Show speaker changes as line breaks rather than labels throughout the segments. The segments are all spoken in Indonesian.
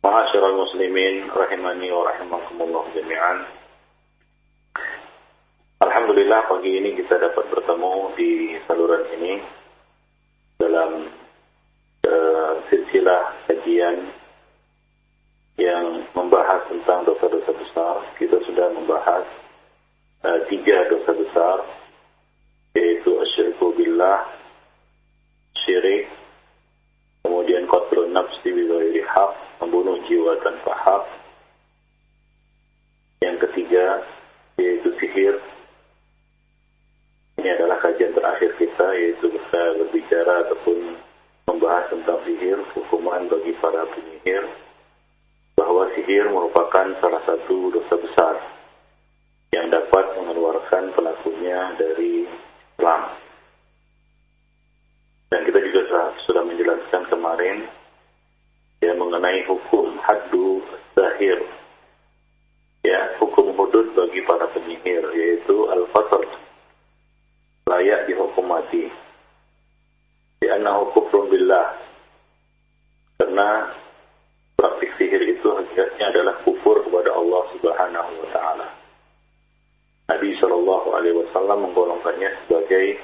Ma'asyiral muslimin rahimani wa rahimakumullah jami'an. Alhamdulillah pagi ini kita dapat bertemu di saluran ini dalam uh, silsilah kajian yang membahas tentang dosa-dosa besar. Kita sudah membahas uh, tiga dosa besar yaitu asyirku billah, syirik, kemudian qatlun nafsi ghairi haq membunuh jiwa tanpa hak. Yang ketiga, yaitu sihir. Ini adalah kajian terakhir kita, yaitu kita berbicara ataupun membahas tentang sihir, hukuman bagi para penyihir, bahwa sihir merupakan salah satu dosa besar yang dapat mengeluarkan pelakunya dari Islam. Dan kita juga sudah menjelaskan kemarin ya mengenai hukum haddu zahir. Ya hukum hudud bagi para penyihir yaitu al-fasl layak dihukum mati karena hukum billah. Karena praktik sihir itu hakikatnya adalah kufur kepada Allah Subhanahu wa taala. Nabi Shallallahu alaihi wasallam menggolongkannya sebagai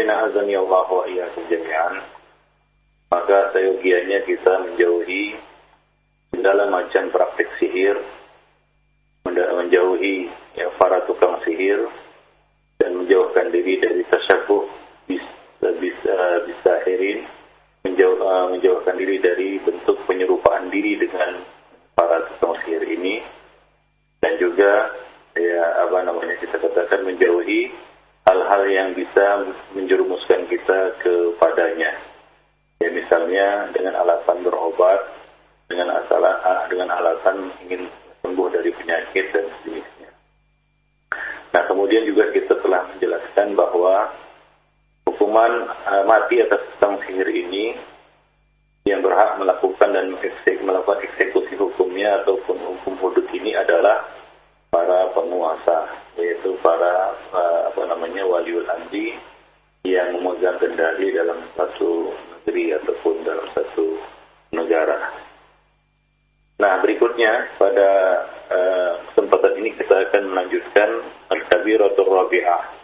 Ikhwanifiddina azani Allah wa iyyakum jami'an. Maka seyogianya kita menjauhi segala macam praktik sihir, menjauhi ya, para tukang sihir dan menjauhkan diri dari tasyabuh bis, bis, uh, bisahirin menjauh, uh, menjauhkan diri dari bentuk penyerupaan diri dengan para tukang sihir ini dan juga ya apa namanya kita katakan menjauhi hal-hal yang bisa menjerumuskan kita kepadanya ya misalnya dengan alasan berobat dengan asalah uh, dengan alasan ingin sembuh dari penyakit dan sejenisnya. Nah kemudian juga kita telah menjelaskan bahwa hukuman uh, mati atas tukang sihir ini yang berhak melakukan dan melakukan eksekusi hukumnya ataupun hukum hudud ini adalah para penguasa yaitu para uh, apa namanya waliul amri yang memegang kendali dalam satu negeri ataupun dalam satu negara. Nah berikutnya pada uh, kesempatan ini kita akan melanjutkan al-kabiratul rabi'ah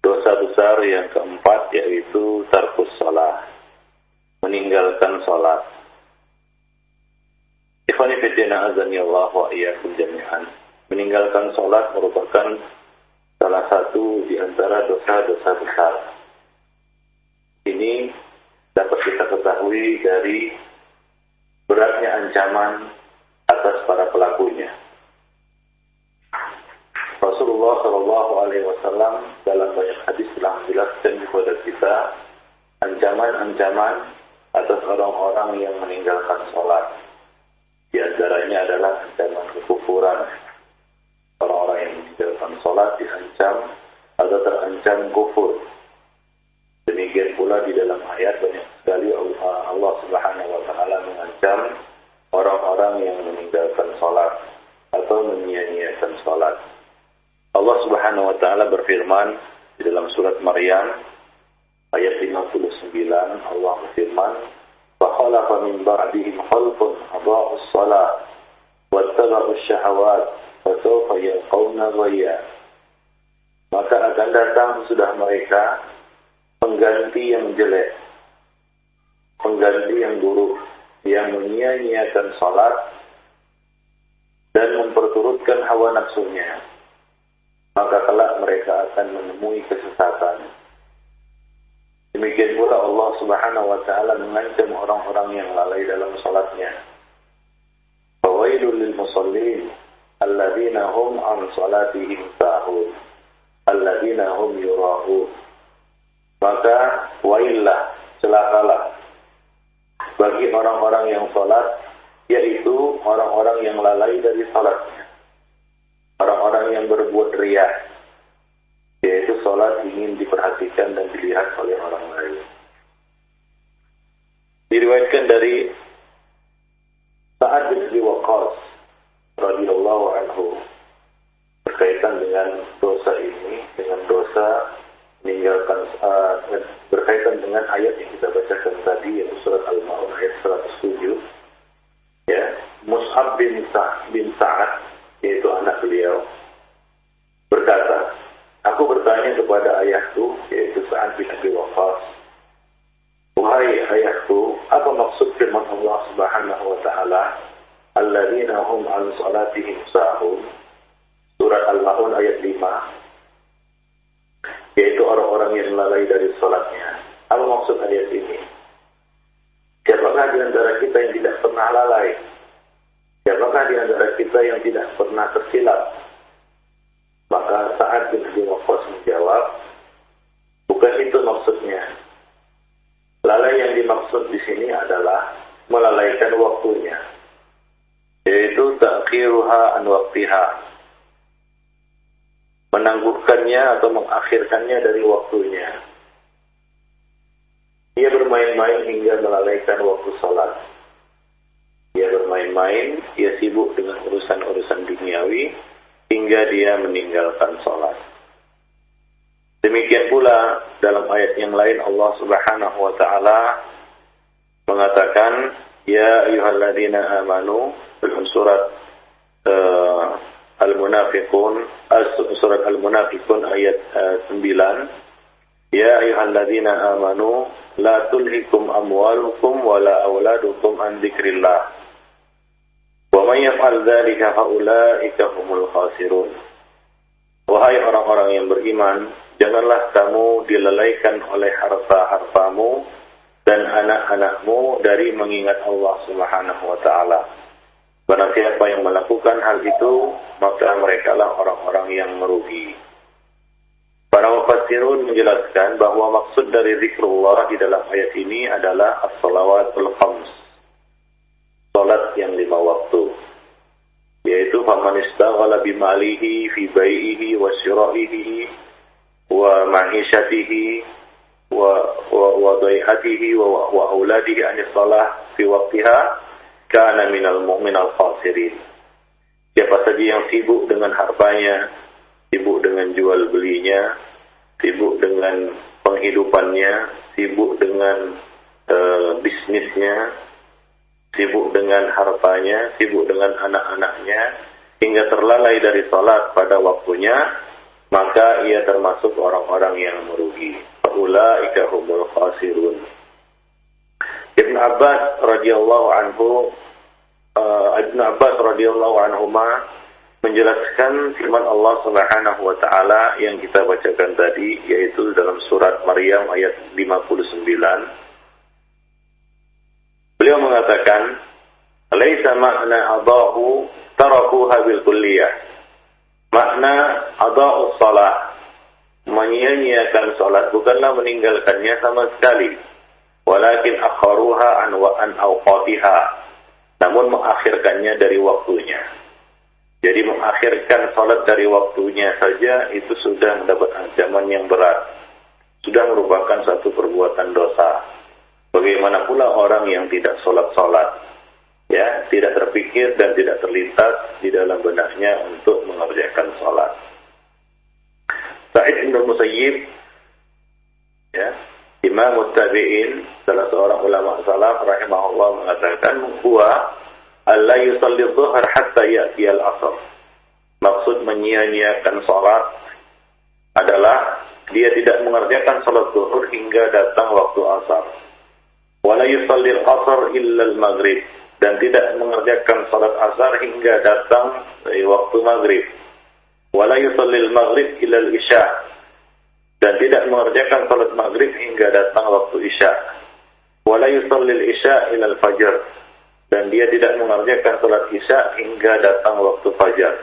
Dosa besar yang keempat yaitu tarkus sholat. Meninggalkan sholat. Ikhwani fitina azani Allah wa iyyakum jami'an. Meninggalkan sholat merupakan salah satu di antara dosa-dosa besar. Ini dapat kita ketahui dari beratnya ancaman atas para pelakunya. Rasulullah Shallallahu Alaihi Wasallam dalam banyak hadis telah menjelaskan kepada kita ancaman-ancaman atas orang-orang yang meninggalkan sholat. Di antaranya adalah ancaman kekufuran Orang-orang yang meninggalkan sholat diancam atau terancam kufur. Demikian pula di dalam ayat banyak sekali Allah Subhanahu wa taala mengancam orang-orang yang meninggalkan sholat atau menyia-nyiakan sholat. Allah Subhanahu wa taala berfirman di dalam surat Maryam ayat 59 Allah berfirman فخلف من بعدهم خلف أضاعوا الصلاة واتبعوا الشهوات maka akan datang sudah mereka pengganti yang jelek, pengganti yang buruk, yang menyia-nyiakan salat dan memperturutkan hawa nafsunya. Maka kelak mereka akan menemui kesesatan. Demikian pula Allah Subhanahu wa taala mengancam orang-orang yang lalai dalam salatnya. Fawailul lil musallin alladzina hum an salatihim sahun. Alladzina hum yurahun. Maka wailah celakalah. Bagi orang-orang yang sholat yaitu orang-orang yang lalai dari sholatnya orang-orang yang berbuat riak yaitu sholat ingin diperhatikan dan dilihat oleh orang lain. Diriwayatkan dari Sa'ad bin Waqqas radhiyallahu anhu berkaitan dengan dosa ini dengan dosa meninggalkan uh, berkaitan dengan ayat yang kita bacakan tadi yaitu surat Al-Maun ayat 107 ya Mus'ab bin Sa' bin Sa'ad yaitu anak beliau berkata aku bertanya kepada ayahku yaitu Sa'ad bin Abi Waqqas wahai ayahku apa maksud firman Allah Subhanahu wa taala alladzina hum an salatihim sahun surat Al-Maun ayat 5 yaitu orang-orang yang lalai dari sholatnya. Apa maksud ayat ini? Siapakah di antara kita yang tidak pernah lalai? Siapakah di antara kita yang tidak pernah tersilap? Maka saat bin Abi menjawab, bukan itu maksudnya. Lalai yang dimaksud di sini adalah melalaikan waktunya, yaitu takhiruha an waktiha, menangguhkannya atau mengakhirkannya dari waktunya. Dia bermain-main hingga melalaikan waktu sholat. Dia bermain-main, dia sibuk dengan urusan-urusan duniawi, hingga dia meninggalkan sholat. Demikian pula dalam ayat yang lain Allah Subhanahu wa taala mengatakan ya ayyuhalladzina amanu dalam surat uh, Al-Munafiqun surat Al-Munafiqun ayat uh, 9 Ya ayyuhalladzina amanu la tulhikum amwalukum wala auladukum an dzikrillah. Wa may yaf'al dzalika faulaika humul khasirun. Wahai orang-orang yang beriman janganlah kamu dilalaikan oleh harta-hartamu dan anak-anakmu dari mengingat Allah Subhanahu wa taala Barang siapa yang melakukan hal itu, maka mereka lah orang-orang yang merugi. Para mufassirun menjelaskan bahwa maksud dari zikrullah di dalam ayat ini adalah as-salawatul khams. Salat yang lima waktu. Yaitu faman istaghala bimalihi fi bai'ihi wa syira'ihi wa ma'isyatihi wa wa wa dai'atihi wa wa auladihi an salah fi waqtiha kana minal mu'minal khasirin. Siapa saja yang sibuk dengan hartanya, sibuk dengan jual belinya, sibuk dengan penghidupannya, sibuk dengan uh, bisnisnya, sibuk dengan hartanya, sibuk dengan anak-anaknya, hingga terlalai dari salat pada waktunya, maka ia termasuk orang-orang yang merugi. Ulaika humul khasirun. Ibn Abbas radhiyallahu anhu uh, Ibnu Abbas radhiyallahu anhu menjelaskan firman Allah Subhanahu wa taala yang kita bacakan tadi yaitu dalam surat Maryam ayat 59 Beliau mengatakan laisa makna adahu tarakuha bil kulliyah. Makna adahu salat menyia-nyiakan salat bukanlah meninggalkannya sama sekali walakin akharuha an wa an namun mengakhirkannya dari waktunya jadi mengakhirkan salat dari waktunya saja itu sudah mendapat ancaman yang berat. Sudah merupakan satu perbuatan dosa. Bagaimana pula orang yang tidak salat-salat? Ya, tidak terpikir dan tidak terlintas di dalam benaknya untuk mengerjakan salat. Sa'id bin Musayyib Imam Muttabi'in, salah seorang ulama salaf rahimahullah mengatakan, "Huwa alla yusalli dhuhr hatta ya'ti al-asr. Maksud menyia-nyiakan salat adalah dia tidak mengerjakan salat zuhur hingga datang waktu asar. Wala yusalli al-asr illa al-maghrib dan tidak mengerjakan salat asar hingga datang dari waktu maghrib. Wala yusalli al-maghrib illa al-isya dan tidak mengerjakan salat maghrib hingga datang waktu isya. Wala yusalli al-isya ila al-fajr dan dia tidak mengerjakan salat isya hingga datang waktu fajar.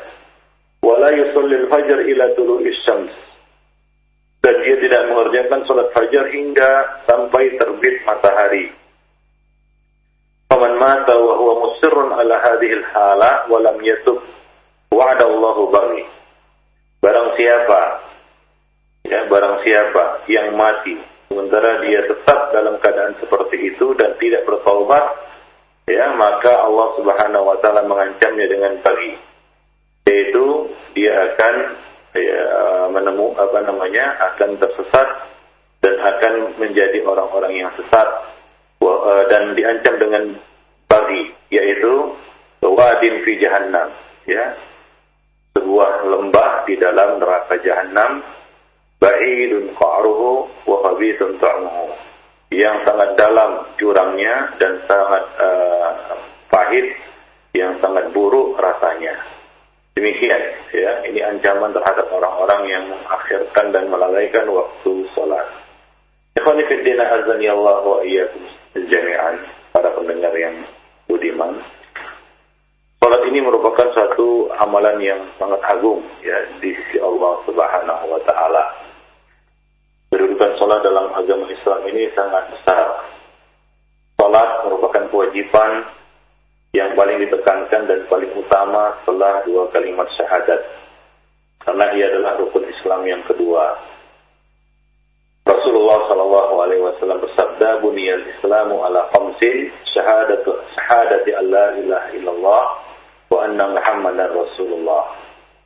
Wala yusallil fajar ila tulu'is syams. Dan dia tidak mengerjakan salat fajar hingga sampai terbit matahari. Faman mata wa huwa musirrun ala hadhihi al-hala wa lam yatub wa'ada Allahu bagi. Barang siapa ya barang siapa yang mati sementara dia tetap dalam keadaan seperti itu dan tidak bertaubat ya maka Allah Subhanahu wa taala mengancamnya dengan pagi. Yaitu dia akan ya, menemu apa namanya akan tersesat dan akan menjadi orang-orang yang sesat. E, dan diancam dengan pagi yaitu wadin fi jahannam ya. Sebuah lembah di dalam neraka jahanam ba'idun qa'ruhu wa khabithun ta'muhu yang sangat dalam jurangnya dan sangat uh, pahit, yang sangat buruk rasanya. Demikian, ya, ini ancaman terhadap orang-orang yang mengakhirkan dan melalaikan waktu sholat. Ikhwani fiddina azani Allah wa iyyakum jami'an, para pendengar yang budiman. Salat ini merupakan satu amalan yang sangat agung ya di sisi Allah Subhanahu wa taala sholat dalam agama Islam ini sangat besar. Sholat merupakan kewajiban yang paling ditekankan dan paling utama setelah dua kalimat syahadat. Karena ia adalah rukun Islam yang kedua. Rasulullah Shallallahu Alaihi Wasallam bersabda, "Buniyal Islamu ala khamsin syahadatu syahadati Allah ilaha illallah wa anna Muhammadar Rasulullah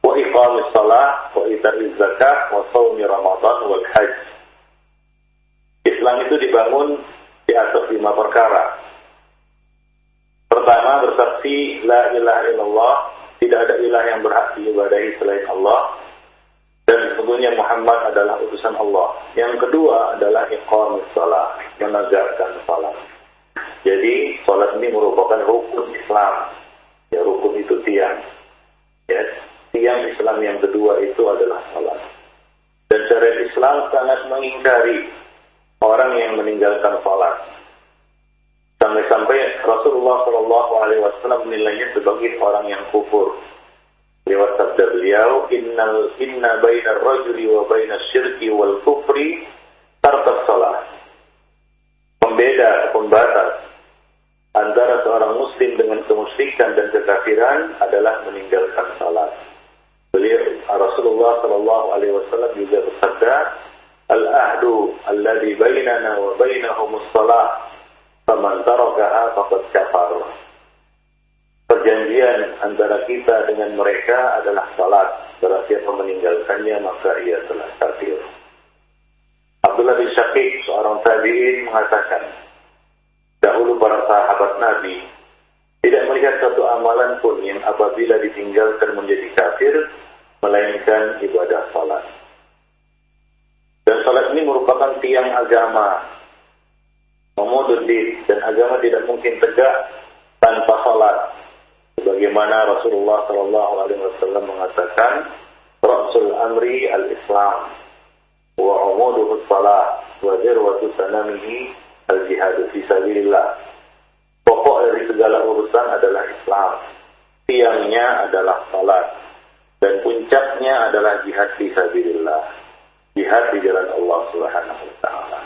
wa iqamis salah wa ita'iz zakat wa sawmi Ramadan wal hajj." Islam itu dibangun di atas lima perkara. Pertama, bersaksi la ilaha illallah, tidak ada ilah yang berhak diibadahi selain Allah dan sesungguhnya Muhammad adalah utusan Allah. Yang kedua adalah iqamus salat, menegakkan salat. Jadi, salat ini merupakan rukun Islam. Ya, rukun itu tiang. Ya, tiang Islam yang kedua itu adalah salat. Dan syariat Islam sangat mengingkari orang yang meninggalkan sholat. Sampai-sampai Rasulullah Shallallahu Alaihi Wasallam menilainya sebagai orang yang kufur. Lewat sabda beliau, Innal inna bainar rajuli wa bainas syirki wal kufri tartas sholat. Pembeda, pembatas antara seorang muslim dengan kemusyrikan dan kekafiran adalah meninggalkan salat. Beliau Rasulullah Shallallahu Alaihi Wasallam juga bersabda, alladhi bainana wa bainahum as-salah faman tarakaha faqad kafar perjanjian antara kita dengan mereka adalah salat. Berarti siapa meninggalkannya maka ia telah kafir. Abdullah bin Syafiq seorang tabi'in mengatakan dahulu para sahabat Nabi tidak melihat satu amalan pun yang apabila ditinggalkan menjadi kafir melainkan ibadah salat dan salat ini merupakan tiang agama. Memudur dan agama tidak mungkin tegak tanpa salat. Bagaimana Rasulullah Shallallahu Alaihi Wasallam mengatakan, Rasul Amri al-Islam, wa umuduhu salah, wa zirwatu sanamihi al-jihadu fi sabilillah. Pokok dari segala urusan adalah Islam. Tiangnya adalah salat. Dan puncaknya adalah jihad fi. Jihad di jalan Allah Subhanahu wa taala.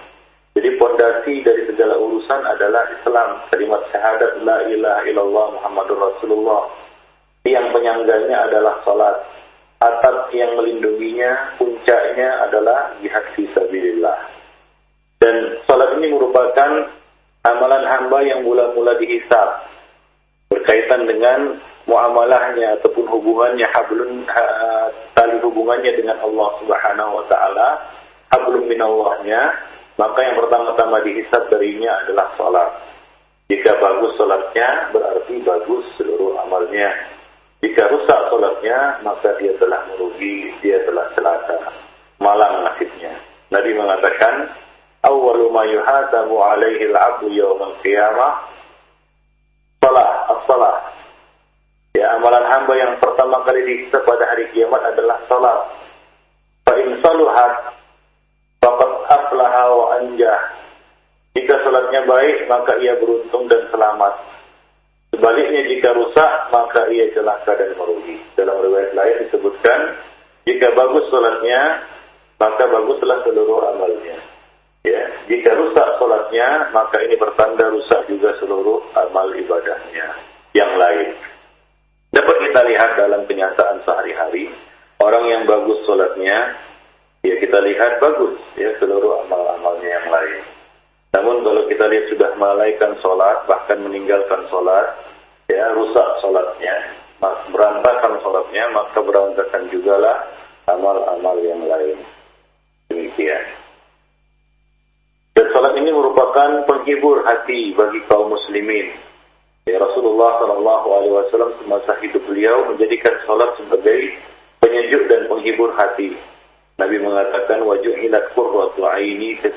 Jadi pondasi dari segala urusan adalah Islam. Kalimat syahadat la ilaha illallah Muhammadur Rasulullah. Yang penyangganya adalah salat. Atap yang melindunginya, puncaknya adalah jihad fisabilillah. Dan salat ini merupakan amalan hamba yang mula-mula dihisab. Berkaitan dengan muamalahnya ataupun hubungannya hablun tali hubungannya dengan Allah Subhanahu wa taala, hablum minallahnya maka yang pertama-tama dihisab darinya adalah sholat. Jika bagus sholatnya, berarti bagus seluruh amalnya. Jika rusak sholatnya, maka dia telah merugi, dia telah celaka. Malang nasibnya. Nabi mengatakan, Awalu ma yuhatabu alaihi al-abdu yawmal qiyamah, salah, as-salah. Amalan hamba yang pertama kali dihisab pada hari kiamat adalah salat. Fa in saluhat Fakat aflaha wa anjah. Jika salatnya baik, maka ia beruntung dan selamat. Sebaliknya jika rusak, maka ia celaka dan merugi. Dalam riwayat lain disebutkan, jika bagus salatnya, maka baguslah seluruh amalnya. Ya, jika rusak salatnya, maka ini pertanda rusak juga seluruh amal ibadahnya yang lain. Dapat kita lihat dalam kenyataan sehari-hari, orang yang bagus salatnya, ya kita lihat bagus ya seluruh amal-amalnya yang lain. Namun kalau kita lihat sudah melalaikan sholat, bahkan meninggalkan sholat, ya rusak sholatnya, berantakan sholatnya, maka berantakan juga lah amal-amal yang lain. Demikian. Dan sholat ini merupakan penghibur hati bagi kaum muslimin. Ya, Rasulullah Shallallahu Alaihi Wasallam semasa hidup beliau menjadikan sholat sebagai penyejuk dan penghibur hati. Nabi mengatakan wajuhilat qurratu aini fi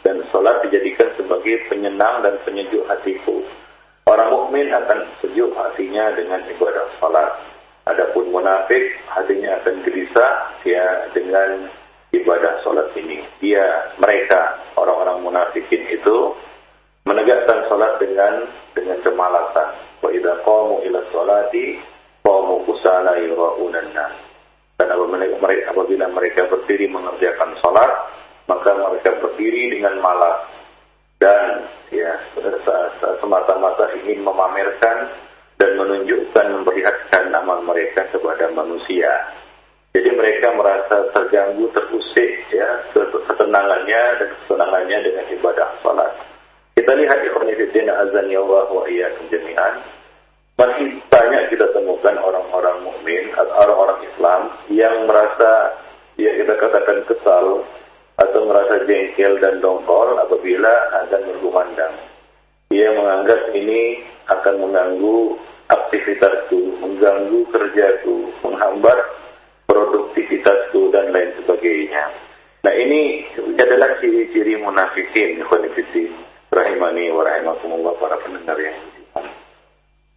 dan salat dijadikan sebagai penyenang dan penyejuk hatiku. Orang mukmin akan sejuk hatinya dengan ibadah salat. Adapun munafik hatinya akan gelisah ya dengan ibadah salat ini. Dia mereka orang-orang munafikin itu menegakkan salat dengan dengan kemalasan. Wa idza qamu ila salati qamu kusala yura'unan nas dan apabila mereka berdiri mengerjakan sholat, maka mereka berdiri dengan malas dan ya semata-mata ingin memamerkan dan menunjukkan memperlihatkan nama mereka kepada manusia. Jadi mereka merasa terganggu, terusik ya ketenangannya dan kesenangannya dengan ibadah salat. Kita lihat di Fiddin azan ya Allah wa iyyakum jami'an masih banyak kita temukan orang-orang mukmin atau orang-orang Islam yang merasa ya kita katakan kesal atau merasa jengkel dan dongkol apabila akan berkumandang. Dia menganggap ini akan mengganggu aktivitasku, mengganggu kerjaku, menghambat produktivitasku dan lain sebagainya. Nah ini adalah ciri-ciri munafikin, ikhwanifidin, rahimani wa rahimakumullah para pendengar yang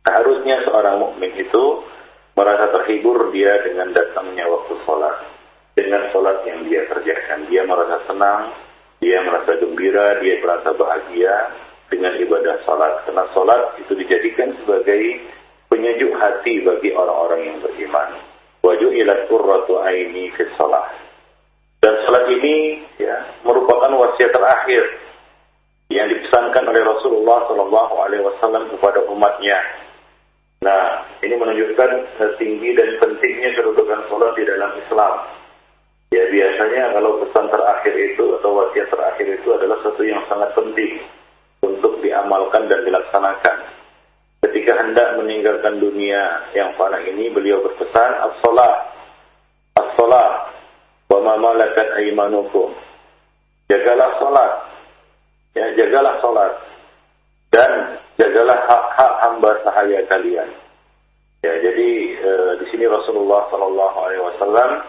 Seharusnya seorang mukmin itu merasa terhibur dia dengan datangnya waktu sholat. Dengan sholat yang dia kerjakan. Dia merasa senang, dia merasa gembira, dia merasa bahagia dengan ibadah sholat. Karena sholat itu dijadikan sebagai penyejuk hati bagi orang-orang yang beriman. Wajah ilat qurratu aini fi sholat. Dan sholat ini ya merupakan wasiat terakhir yang dipesankan oleh Rasulullah Shallallahu Alaihi Wasallam kepada umatnya Nah, ini menunjukkan tinggi dan pentingnya kedudukan sholat di dalam Islam. Ya biasanya kalau pesan terakhir itu atau wasiat terakhir itu adalah sesuatu yang sangat penting untuk diamalkan dan dilaksanakan. Ketika hendak meninggalkan dunia yang fana ini, beliau berpesan, As-salah, As-salah, wa ma malakat aimanukum. Jagalah salat. Ya, jagalah salat. Dan jagalah hak-hak hamba sahaya kalian. Ya, jadi e, di sini Rasulullah Shallallahu Alaihi Wasallam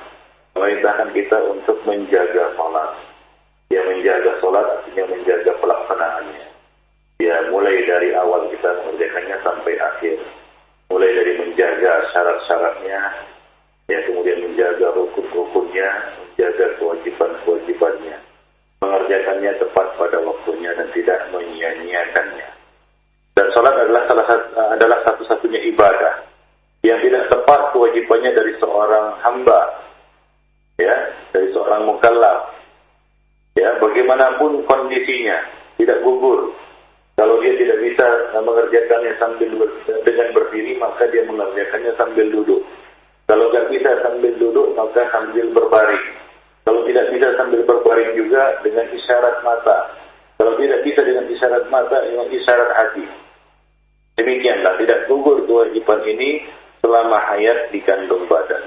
memerintahkan kita untuk menjaga sholat. Ya, menjaga sholat artinya menjaga pelaksanaannya. Ya, mulai dari awal kita mengerjakannya sampai akhir. mulai dari menjaga syarat-syaratnya, ya kemudian menjaga rukun-rukunnya, menjaga kewajiban-kewajibannya, mengerjakannya tepat pada waktunya dan tidak menyia-nyiakannya. Dan sholat adalah salah satu, adalah satu-satunya ibadah yang tidak tepat kewajibannya dari seorang hamba, ya, dari seorang mukallaf. Ya, bagaimanapun kondisinya, tidak gugur, kalau dia tidak bisa mengerjakannya sambil ber, dengan berdiri, maka dia mengerjakannya sambil duduk. Kalau tidak bisa sambil duduk, maka sambil berbaring. Kalau tidak bisa sambil berbaring juga dengan isyarat mata. Kalau tidak bisa dengan isyarat mata, dengan isyarat hati. Demikianlah, tidak gugur kewajiban ini selama hayat di kandung badan.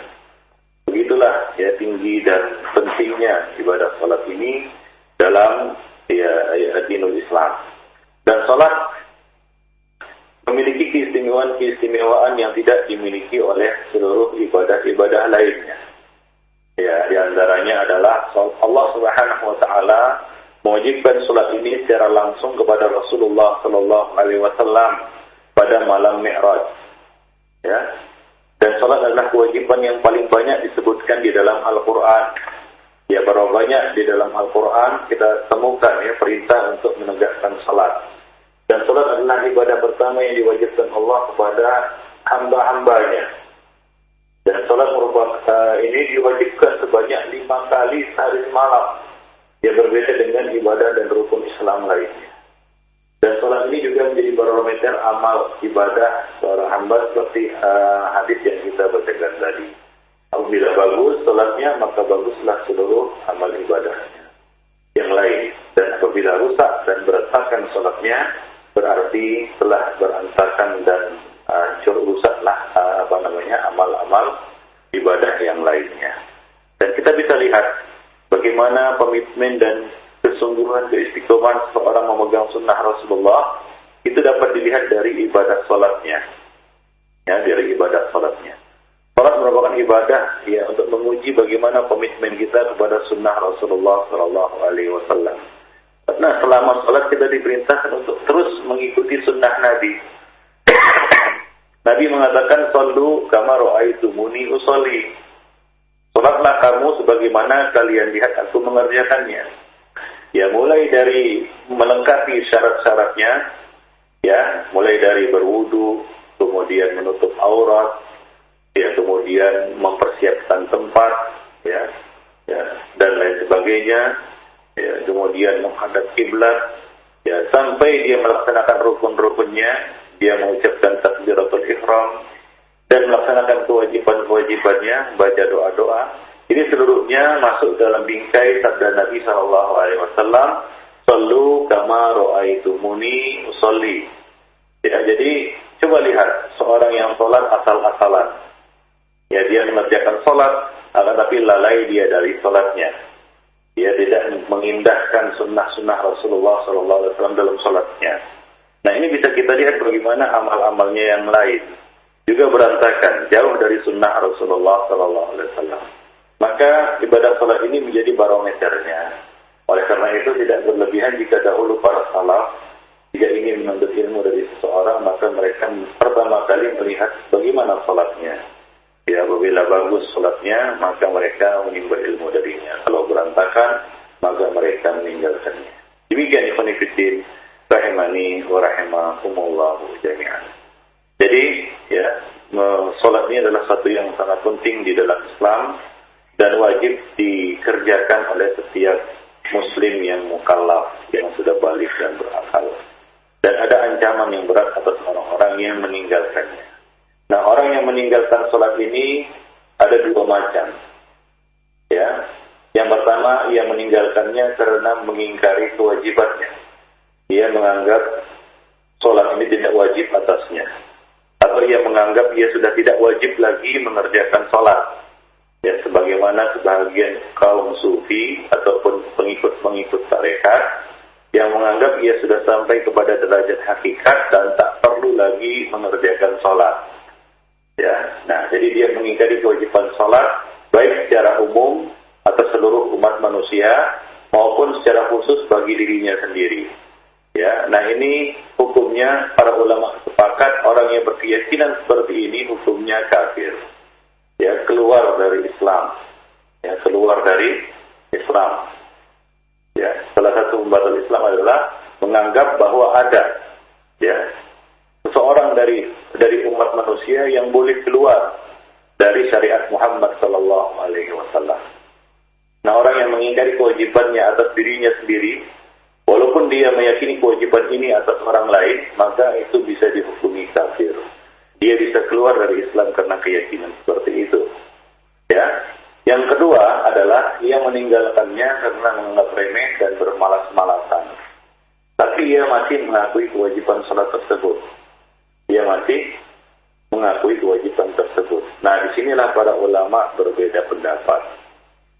Begitulah ya tinggi dan pentingnya ibadah salat ini dalam ya, ya dinul Islam. Dan sholat memiliki keistimewaan-keistimewaan yang tidak dimiliki oleh seluruh ibadah-ibadah lainnya. Ya, di antaranya adalah Allah Subhanahu wa taala mewajibkan salat ini secara langsung kepada Rasulullah sallallahu alaihi wasallam pada malam Mi'raj. Ya. Dan salat adalah kewajiban yang paling banyak disebutkan di dalam Al-Qur'an. Ya, berapa banyak di dalam Al-Qur'an kita temukan ya perintah untuk menegakkan salat. Dan sholat adalah ibadah pertama yang diwajibkan Allah kepada hamba-hambanya. Dan sholat merupakan uh, ini diwajibkan sebanyak lima kali sehari malam. Yang berbeda dengan ibadah dan rukun Islam lainnya. Dan sholat ini juga menjadi barometer amal ibadah seorang hamba seperti uh, hadis yang kita bacakan tadi. Apabila bagus sholatnya, maka baguslah seluruh amal ibadahnya. Yang lain. Dan apabila rusak dan berantakan sholatnya, berarti telah berantakan dan hancur uh, rusaklah uh, apa namanya amal-amal ibadah yang lainnya. Dan kita bisa lihat bagaimana komitmen dan kesungguhan keistiqomahan seorang memegang sunnah Rasulullah itu dapat dilihat dari ibadah sholatnya. Ya, dari ibadah sholatnya. Sholat merupakan ibadah ya untuk menguji bagaimana komitmen kita kepada sunnah Rasulullah Shallallahu Alaihi Wasallam. Nah, selama sholat kita diperintahkan untuk terus mengikuti sunnah Nabi. Nabi mengatakan, Sallu kama muni usolli. Sholatlah kamu sebagaimana kalian lihat aku mengerjakannya. Ya, mulai dari melengkapi syarat-syaratnya, ya, mulai dari berwudu, kemudian menutup aurat, ya, kemudian mempersiapkan tempat, ya, ya, dan lain sebagainya, ya, kemudian menghadap kiblat, ya, sampai dia melaksanakan rukun-rukunnya, dia mengucapkan takbiratul ihram dan melaksanakan kewajiban-kewajibannya, baca doa-doa. Ini seluruhnya masuk dalam bingkai sabda Nabi Shallallahu Alaihi Wasallam, "Sallu kama muni usolli." Ya, jadi coba lihat seorang yang sholat asal-asalan. Ya, dia mengerjakan sholat, akan tapi lalai dia dari sholatnya dia tidak mengindahkan sunnah-sunnah Rasulullah SAW dalam sholatnya. Nah ini bisa kita lihat bagaimana amal-amalnya yang lain juga berantakan jauh dari sunnah Rasulullah SAW. Maka ibadah sholat ini menjadi barometernya. Oleh karena itu tidak berlebihan jika dahulu para salaf jika ingin menuntut ilmu dari seseorang maka mereka pertama kali melihat bagaimana sholatnya Ya, apabila bagus sholatnya, maka mereka menimba ilmu darinya. Kalau berantakan, maka mereka meninggalkannya. Demikian ikhwanifidin, rahimani wa rahimakumullahu jami'an. Jadi, ya, sholat ini adalah satu yang sangat penting di dalam Islam dan wajib dikerjakan oleh setiap muslim yang mukallaf, yang sudah balik dan berakal. Dan ada ancaman yang berat atas orang-orang yang meninggalkannya. Nah, orang yang meninggalkan sholat ini ada dua macam. Ya, yang pertama ia meninggalkannya karena mengingkari kewajibannya. Ia menganggap sholat ini tidak wajib atasnya. Atau ia menganggap ia sudah tidak wajib lagi mengerjakan sholat. Ya, sebagaimana sebagian kaum sufi ataupun pengikut-pengikut tarekat yang menganggap ia sudah sampai kepada derajat hakikat dan tak perlu lagi mengerjakan sholat. Ya, nah jadi dia mengingkari kewajiban sholat baik secara umum atau seluruh umat manusia maupun secara khusus bagi dirinya sendiri. Ya, nah ini hukumnya para ulama sepakat orang yang berkeyakinan seperti ini hukumnya kafir. Ya, keluar dari Islam. Ya, keluar dari Islam. Ya, salah satu pembatal Islam adalah menganggap bahwa ada ya seseorang dari dari umat manusia yang boleh keluar dari syariat Muhammad sallallahu alaihi wasallam. Nah, orang yang mengingkari kewajibannya atas dirinya sendiri dia meyakini kewajiban ini atas orang lain, maka itu bisa dihukumi kafir. Dia bisa keluar dari Islam karena keyakinan seperti itu. Ya. Yang kedua adalah ia meninggalkannya karena menganggap remeh dan bermalas-malasan. Tapi ia masih mengakui kewajiban sholat tersebut. Ia masih mengakui kewajiban tersebut. Nah, di sinilah para ulama berbeda pendapat.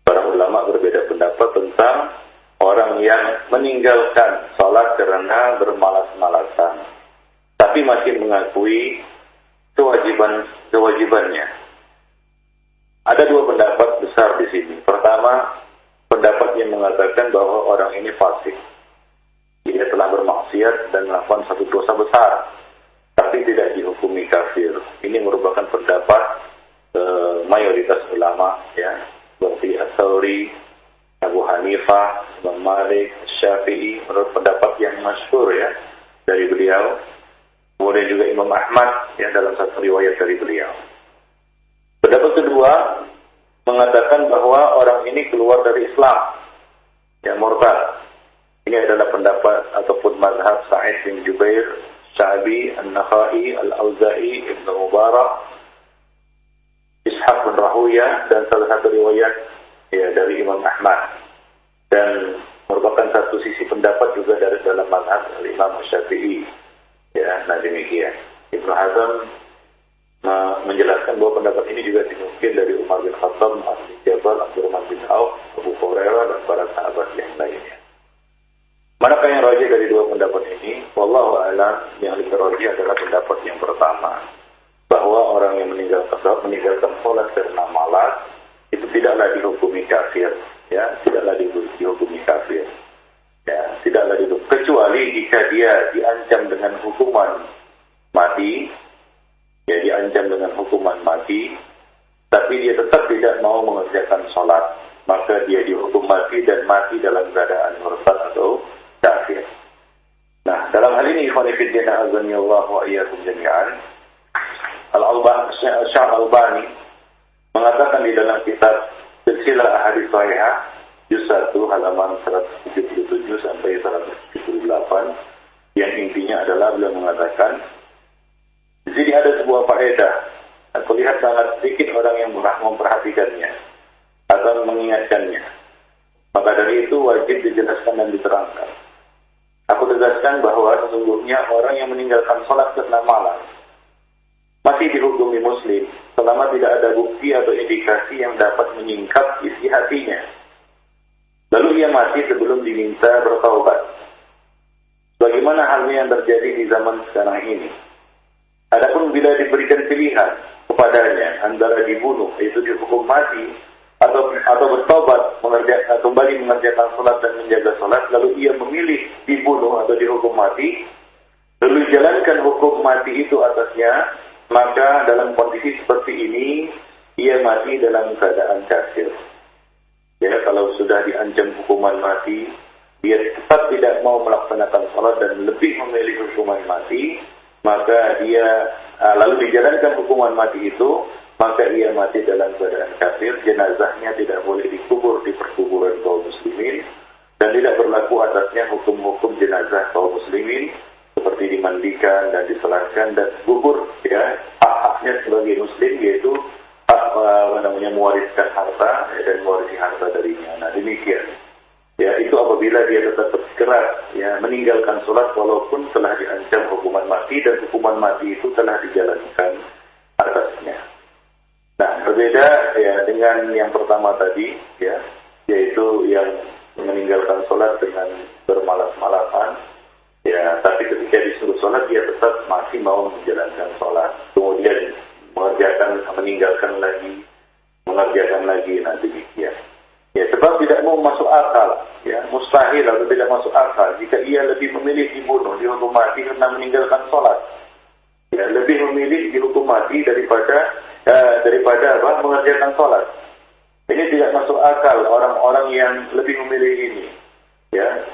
Para ulama berbeda pendapat tentang orang yang meninggalkan sholat karena bermalas-malasan, tapi masih mengakui kewajiban kewajibannya. Ada dua pendapat besar di sini. Pertama, pendapat yang mengatakan bahwa orang ini fasik. Dia telah bermaksiat dan melakukan satu dosa besar, tapi tidak dihukumi kafir. Ini merupakan pendapat eh, mayoritas ulama, ya, seperti As-Sauri, Abu Hanifah, Imam Malik, Syafi'i menurut pendapat yang masyhur ya dari beliau. Kemudian juga Imam Ahmad ya dalam satu riwayat dari beliau. Pendapat kedua mengatakan bahwa orang ini keluar dari Islam. Ya murtad. Ini adalah pendapat ataupun mazhab Sa'id bin Jubair, Sa'bi, An-Nakhai, Al-Auza'i, Ibn Mubarak, Ishaq bin Rahuya dan salah satu riwayat ya dari Imam Ahmad dan merupakan satu sisi pendapat juga dari dalam mazhab Imam Syafi'i ya nah demikian Ibnu Hazm menjelaskan bahwa pendapat ini juga dinukil dari Umar bin Khattab, Muhammad bin Jabal, Abdurrahman bin Auf, Abu Hurairah dan para sahabat yang lainnya. Manakah yang rajih dari dua pendapat ini? Wallahu a'lam yang lebih rajih adalah pendapat yang pertama bahwa orang yang meninggalkan meninggalkan sholat karena malas tidaklah dihukumi kafir ya. Tidaklah dihukumi kafir ya. Tidaklah dihukumi kecuali jika dia diancam dengan hukuman mati ya diancam dengan hukuman mati tapi dia tetap tidak mau mengerjakan sholat maka dia dihukum mati dan mati dalam keadaan murtad atau kafir. Nah dalam hal ini ikhwanifidina azani Allah wa jami'an Al-Albani Al-Albani mengatakan di dalam kitab Silsilah Hadis Sahihah juz 1 halaman 177 sampai 178 yang intinya adalah beliau mengatakan di sini ada sebuah faedah. Aku lihat sangat sedikit orang yang memperhatikannya atau mengingatkannya. Maka dari itu wajib dijelaskan dan diterangkan. Aku tegaskan bahwa sesungguhnya orang yang meninggalkan sholat karena malam masih dihukumi muslim selama tidak ada bukti atau indikasi yang dapat menyingkap isi hatinya. Lalu ia mati sebelum diminta bertaubat. Bagaimana halnya yang terjadi di zaman sekarang ini? Adapun bila diberikan pilihan kepadanya antara dibunuh, yaitu dihukum mati, atau atau bertobat mengerjakan kembali mengerjakan sholat dan menjaga sholat, lalu ia memilih dibunuh atau dihukum mati, lalu jalankan hukum mati itu atasnya, maka dalam kondisi seperti ini ia mati dalam keadaan kafir. Ya, kalau sudah diancam hukuman mati, dia tetap tidak mau melaksanakan salat dan lebih memilih hukuman mati, maka dia uh, lalu dijalankan hukuman mati itu, maka ia mati dalam keadaan kafir, jenazahnya tidak boleh dikubur di perkuburan kaum muslimin dan tidak berlaku atasnya hukum-hukum jenazah kaum muslimin seperti dimandikan dan disolatkan dan gugur ya hak-haknya sebagai muslim yaitu hak apa namanya mewariskan harta ya, dan mewarisi harta darinya. Nah demikian. Ya itu apabila dia tetap bersikeras ya meninggalkan sholat walaupun telah diancam hukuman mati dan hukuman mati itu telah dijalankan atasnya. Nah berbeda ya dengan yang pertama tadi ya yaitu yang meninggalkan sholat dengan bermalas-malasan Ya, tapi ketika disuruh sholat dia tetap masih mau menjalankan sholat. Kemudian mengerjakan, meninggalkan lagi, mengerjakan lagi nanti demikian. Ya, sebab tidak mau masuk akal. Ya, mus mustahil atau tidak masuk akal jika ia lebih memilih dibunuh, dihukum mati karena meninggalkan sholat. Ya, lebih memilih dihukum mati daripada uh, daripada apa? mengerjakan sholat. Ini tidak masuk akal orang-orang yang lebih memilih ini. Ya,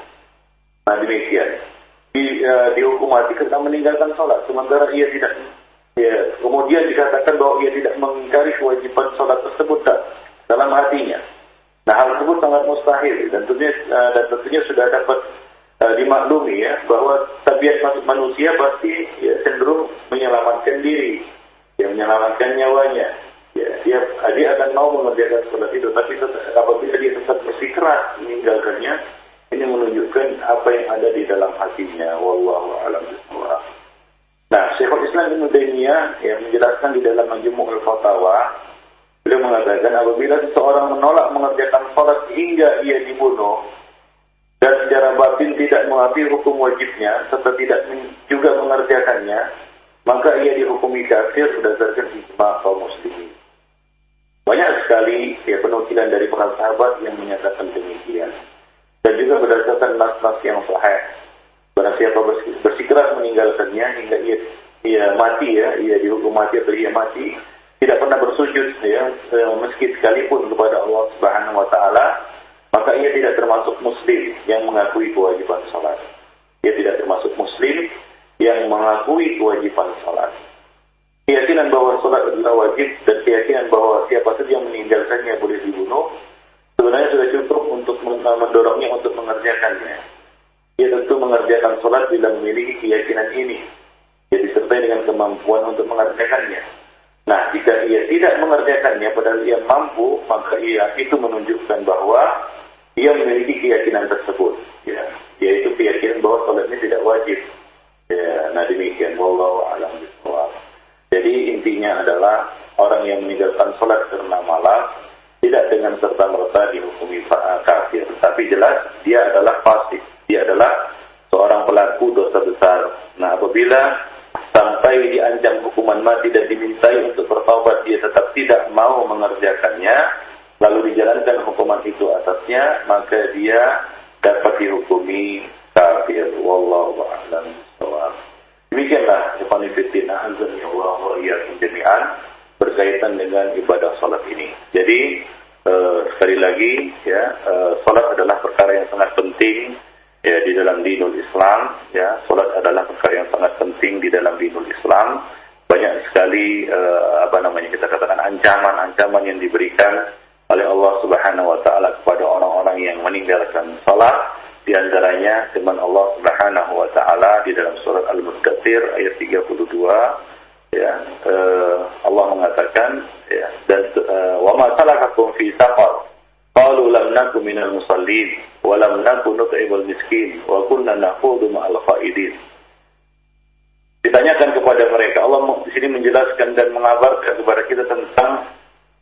nah demikian. Di, uh, dihukum mati karena meninggalkan sholat, sementara ia tidak Ya, kemudian dikatakan bahwa ia tidak mengingkari kewajiban sholat tersebut tak, dalam hatinya. Nah hal tersebut sangat mustahil dan tentunya uh, dan tentunya sudah dapat uh, dimaklumi ya bahwa tabiat manusia pasti ya, cenderung menyelamatkan diri, yang menyelamatkan nyawanya. Ya, dia dia akan mau mengerjakan sholat itu, tapi apabila dia tetap bersikeras meninggalkannya, ini menunjukkan apa yang ada di dalam hatinya. Wallahu a'lam bishawab. Nah, Syekhul Islam Ibn Taimiyah yang menjelaskan di dalam Majmu' al-Fatawa, beliau mengatakan apabila seseorang menolak mengerjakan salat hingga ia dibunuh dan secara batin tidak mengakui hukum wajibnya serta tidak juga mengerjakannya, maka ia dihukumi kafir berdasarkan ijma kaum muslimin. Banyak sekali ya penukilan dari para sahabat yang menyatakan demikian. Dan juga berdasarkan nas-nas yang sahih Barang siapa bersikeras meninggalkannya hingga ia, ia mati ya, ia dihukum mati atau ia mati, tidak pernah bersujud ya, eh, meski sekalipun kepada Allah Subhanahu wa taala, maka ia tidak termasuk muslim yang mengakui kewajiban salat. Ia tidak termasuk muslim yang mengakui kewajiban salat. Keyakinan bahwa salat adalah wajib dan keyakinan bahwa siapa saja yang meninggalkannya boleh dibunuh, sebenarnya sudah cukup untuk mendorongnya untuk mengerjakannya. Ia tentu mengerjakan sholat bila memiliki keyakinan ini. Ia disertai dengan kemampuan untuk mengerjakannya. Nah, jika ia tidak mengerjakannya padahal ia mampu, maka ia itu menunjukkan bahwa ia memiliki keyakinan tersebut. Ya, yaitu keyakinan bahwa sholat ini tidak wajib. Ya, nah demikian. Wallahu a'lam. Jadi intinya adalah orang yang meninggalkan sholat karena malas tidak dengan serta merta dihukumi kafir, tapi jelas dia adalah fasik dia adalah seorang pelaku dosa besar. Nah, apabila sampai diancam hukuman mati dan dimintai untuk bertaubat, dia tetap tidak mau mengerjakannya, lalu dijalankan hukuman itu atasnya, maka dia dapat dihukumi kafir. Wallahu a'lam Demikianlah Ibn Fitina Azam Ya Allah jami'an berkaitan dengan ibadah salat ini. Jadi uh, sekali lagi ya uh, salat adalah perkara yang sangat penting ya di dalam dinul Islam ya. Salat adalah perkara yang sangat penting di dalam dinul Islam. Banyak sekali uh, apa namanya kita katakan ancaman-ancaman yang diberikan oleh Allah Subhanahu wa taala kepada orang-orang yang meninggalkan salat di antaranya firman Allah Subhanahu wa taala di dalam surat Al-Muddatsir ayat 32 ya uh, Allah mengatakan ya dan uh, wa ma salakakum fi saqar Qalu lam naku minal musallin wa lam naku nut'imul miskin wa kunna nakhudhu ma'al qaidin. Ditanyakan kepada mereka, Allah di sini menjelaskan dan mengabarkan kepada kita tentang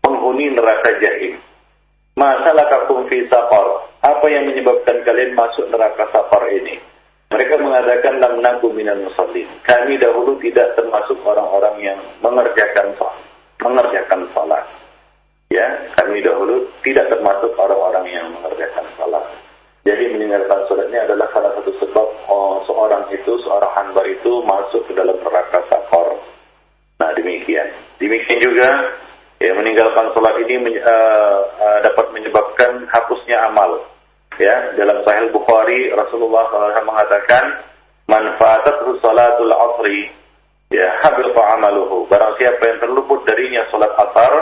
penghuni neraka jahim. Masalah kakum fi saqar. Apa yang menyebabkan kalian masuk neraka saqar ini? Mereka mengatakan lam naku minal musallin. Kami dahulu tidak termasuk orang-orang yang mengerjakan salat. Mengerjakan salat ya kami dahulu tidak termasuk orang-orang yang mengerjakan salat. Jadi meninggalkan salat ini adalah salah satu sebab oh, seorang itu, seorang hamba itu masuk ke dalam neraka sakor. Nah demikian. Demikian juga ya meninggalkan salat ini uh, uh, dapat menyebabkan hapusnya amal. Ya dalam Sahih Bukhari Rasulullah SAW mengatakan manfaatat salatul asri ya habil amaluhu. Barang siapa yang terluput darinya salat asar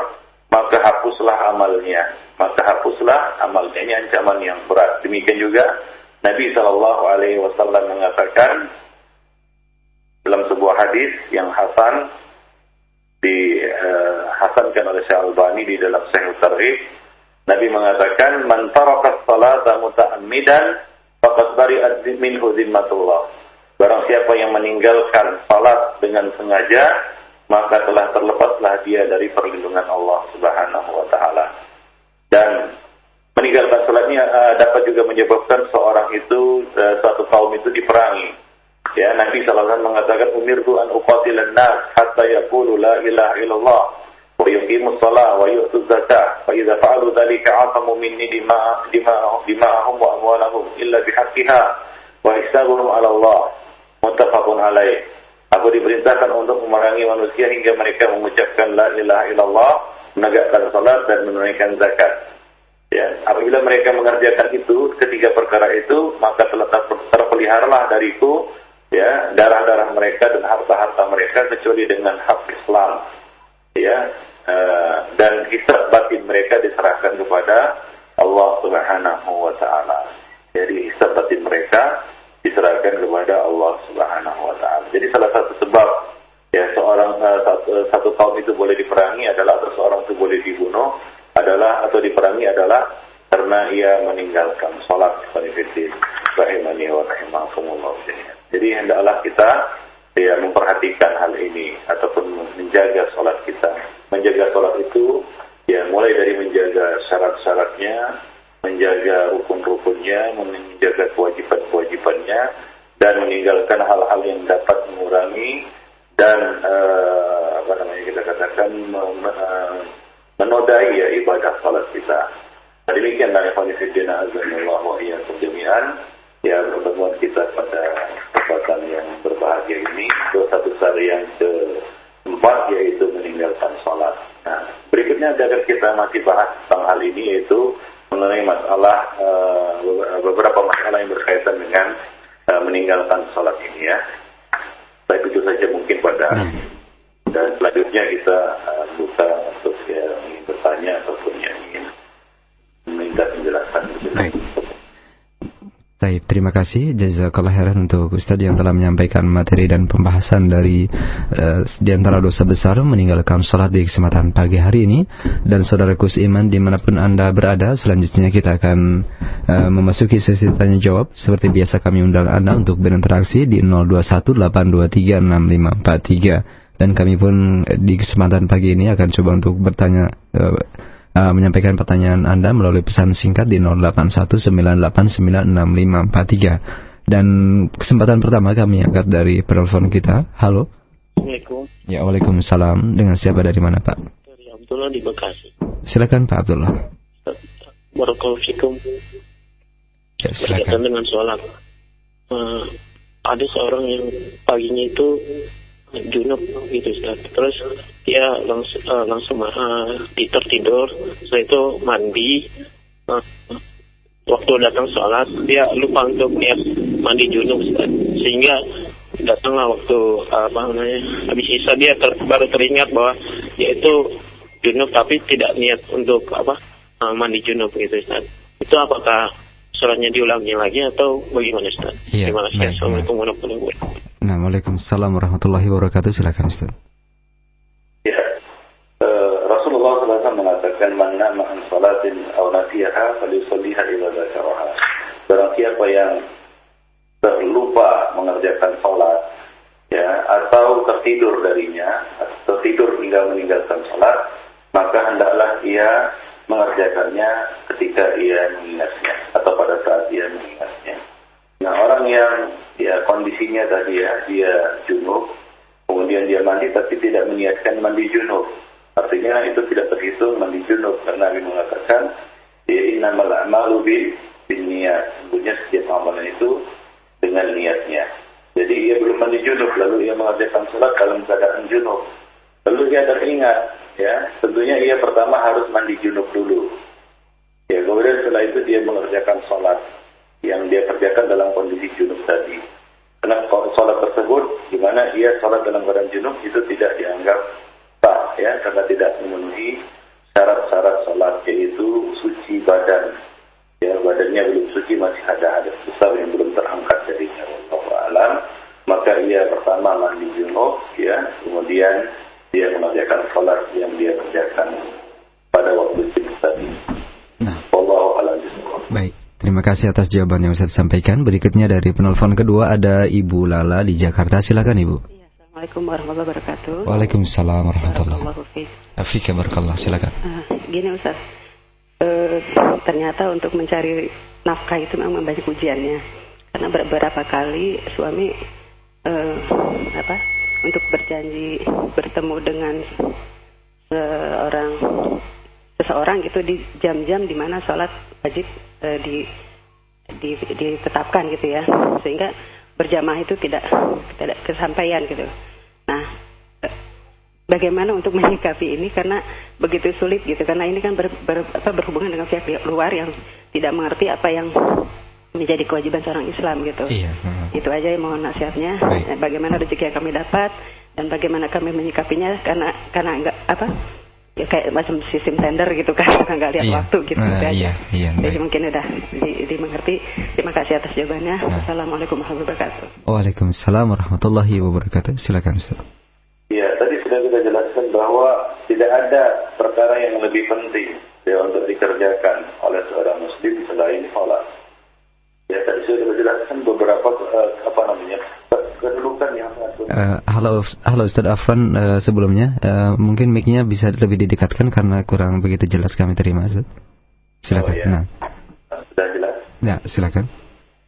maka hapuslah amalnya. Maka hapuslah amalnya. Ini ancaman yang berat. Demikian juga Nabi Shallallahu Alaihi Wasallam mengatakan dalam sebuah hadis yang Hasan dihasankan uh, oleh Syekh Albani di dalam Sahih Tarhib Nabi mengatakan man taraka salata muta'ammidan faqad bari'at minhu zimmatullah barang siapa yang meninggalkan salat dengan sengaja maka telah terlepaslah dia dari perlindungan Allah Subhanahu wa taala. Dan meninggalkan salatnya uh, dapat juga menyebabkan seorang itu uh, suatu kaum itu diperangi. Ya, Nabi sallallahu mengatakan umirtu an uqatilan nas hatta yaqulu la ilaha illallah wa ويقيموا الصلاة ويؤتوا الزكاة فإذا فعلوا ذلك عصموا مني دماء دماء دماءهم وأموالهم إلا بحقها وحسابهم على الله متفق عليه Aku diperintahkan untuk memerangi manusia hingga mereka mengucapkan la ilaha illallah, menegakkan salat dan menunaikan zakat. Ya, apabila mereka mengerjakan itu, ketiga perkara itu, maka telah terpeliharalah dariku ya darah-darah mereka dan harta-harta mereka kecuali dengan hak Islam ya uh, dan hisab batin mereka diserahkan kepada Allah Subhanahu wa taala. Jadi hisab batin mereka diserahkan kepada Allah Subhanahu wa taala. Jadi salah satu sebab ya seorang uh, satu, satu kaum itu boleh diperangi adalah atau seorang itu boleh dibunuh adalah atau diperangi adalah karena ia meninggalkan sholat konfidin rahimani wa rahimakumullah jadi hendaklah kita ya memperhatikan hal ini ataupun menjaga sholat kita. Menjaga sholat itu ya mulai dari menjaga syarat-syaratnya, menjaga rukun-rukunnya, menjaga kewajiban-kewajibannya, dan meninggalkan hal-hal yang dapat mengurangi dan uh, apa namanya kita katakan uh, menodai ya ibadah sholat kita. Nah, demikianlah yang Fadifidina Azanullah wa jami'an ya pertemuan kita pada kesempatan yang berbahagia ini dosa besar yang keempat yaitu meninggalkan sholat. Nah, berikutnya agar kita masih bahas tentang hal ini yaitu mengenai masalah uh, beberapa masalah yang berkaitan dengan uh, meninggalkan sholat ini ya. Baik itu saja mungkin pada hmm. dan selanjutnya kita uh, buka untuk yang ingin bertanya ataupun yang ingin meminta penjelasan. Baik.
Taib, terima kasih. Jazakallah khairan untuk Ustaz yang telah menyampaikan materi dan pembahasan dari uh, di antara dosa besar meninggalkan sholat di kesempatan pagi hari ini. Dan saudaraku seiman di mana pun anda berada selanjutnya kita akan uh, memasuki sesi tanya jawab. Seperti biasa kami undang anda untuk berinteraksi di 0218236543 dan kami pun di kesempatan pagi ini akan coba untuk bertanya uh, menyampaikan pertanyaan Anda melalui pesan singkat di 0819896543. Dan kesempatan pertama kami angkat dari penelpon kita. Halo.
Assalamualaikum.
Ya, Waalaikumsalam. Dengan siapa dari mana, Pak?
Dari Abdullah di Bekasi.
Silakan Pak Abdullah.
Barakallahu
Ya, silakan.
dengan sholat. Uh, ada seorang yang paginya itu junub gitu Ustaz. Terus dia langsung uh, langsung uh, tertidur, setelah itu mandi. Uh, waktu datang sholat dia lupa untuk niat mandi junub Ustaz. Sehingga datanglah waktu uh, apa namanya habis sisa dia ter, baru teringat bahwa dia itu junub tapi tidak niat untuk apa uh, mandi junub gitu Ustaz. Itu apakah sholatnya diulangi lagi atau bagaimana Ustaz?
Iya, Terima kasih.
Assalamualaikum warahmatullahi wabarakatuh.
Nah, Waalaikumsalam warahmatullahi wabarakatuh. Silakan Ustaz.
Ya. Uh, Rasulullah SAW mengatakan man nama an salatin aw nasiyaha falyusalliha ila dzakaraha. Barang siapa yang terlupa mengerjakan salat ya atau tertidur darinya atau tertidur hingga meninggalkan salat maka hendaklah ia mengerjakannya ketika ia mengingatnya atau pada saat ia mengingatnya. Nah orang yang ya kondisinya tadi ya dia junub, kemudian dia mandi tapi tidak meniatkan mandi junub. Artinya itu tidak terhitung mandi junub karena Nabi mengatakan ya innamal a'malu bin niat. Sebenarnya setiap amalan itu dengan niatnya. Jadi ia belum mandi junub lalu ia mengerjakan sholat dalam keadaan junub. Lalu dia teringat ya tentunya ia pertama harus mandi junub dulu ya kemudian setelah itu dia mengerjakan sholat yang dia kerjakan dalam kondisi junub tadi karena sholat tersebut di mana ia sholat dalam keadaan junub itu tidak dianggap sah ya karena tidak memenuhi syarat-syarat sholat yaitu suci badan ya badannya belum suci masih ada hadas besar yang belum terangkat dari Allah alam maka ia pertama mandi junub ya kemudian dia mengerjakan sholat yang dia kerjakan pada waktu itu tadi.
Nah. Baik. Terima kasih atas jawaban yang saya sampaikan. Berikutnya dari penelpon kedua ada Ibu Lala di Jakarta. Silakan Ibu.
Ya, Assalamualaikum warahmatullahi wabarakatuh.
Waalaikumsalam warahmatullahi wabarakatuh. Afika barakallah. Silakan. Uh,
gini Ustaz. Uh, ternyata untuk mencari nafkah itu memang banyak ujiannya. Karena beberapa kali suami uh, apa untuk berjanji bertemu dengan orang seseorang gitu di jam-jam di mana sholat wajib uh, di, di ditetapkan gitu ya sehingga berjamaah itu tidak tidak kesampaian gitu. Nah, bagaimana untuk menyikapi ini karena begitu sulit gitu karena ini kan ber, ber, apa, berhubungan dengan pihak luar yang tidak mengerti apa yang menjadi kewajiban seorang Islam gitu.
Iya.
Itu aja yang mohon nasihatnya. Baik. Bagaimana rezeki yang kami dapat dan bagaimana kami menyikapinya karena karena enggak apa ya kayak macam sistem tender gitu kan kita nggak lihat iya. waktu gitu uh,
iya, iya,
jadi mungkin udah di, dimengerti. Terima kasih atas jawabannya. Nah. assalamualaikum warahmatullahi wabarakatuh.
Waalaikumsalam warahmatullahi wabarakatuh. Silakan Ustaz.
Ya tadi sudah kita jelaskan bahwa tidak ada perkara yang lebih penting ya untuk dikerjakan oleh seorang muslim selain sholat ya tadi sudah dijelaskan beberapa uh, apa namanya kedudukan yang
uh, halo halo Ustaz Afan uh, sebelumnya uh, mungkin mic-nya bisa lebih didekatkan karena kurang begitu jelas kami terima Ustaz. Silakan. Oh,
ya. Nah. Sudah jelas.
Ya, silakan.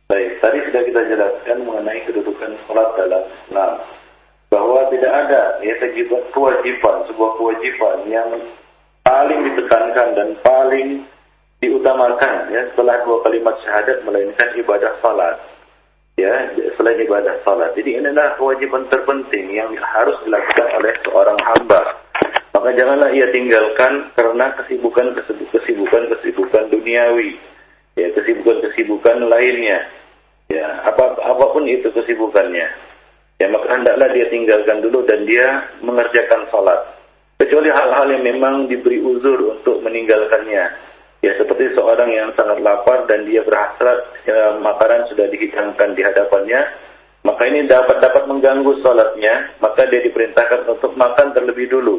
Baik, tadi sudah kita jelaskan mengenai kedudukan sholat dalam Islam bahwa tidak ada ya kewajiban sebuah kewajiban yang paling ditekankan dan paling diutamakan ya setelah dua kalimat syahadat melainkan ibadah salat ya selain ibadah salat. Jadi inilah kewajiban terpenting yang harus dilakukan oleh seorang hamba. Maka janganlah ia tinggalkan karena kesibukan kesibukan kesibukan duniawi, ya kesibukan kesibukan lainnya, ya apa apa pun itu kesibukannya. Ya maka hendaklah dia tinggalkan dulu dan dia mengerjakan salat. Kecuali hal-hal yang memang diberi uzur untuk meninggalkannya Ya seperti seorang yang sangat lapar dan dia berhasrat ya, makanan sudah dihidangkan di hadapannya, maka ini dapat dapat mengganggu sholatnya, maka dia diperintahkan untuk makan terlebih dulu.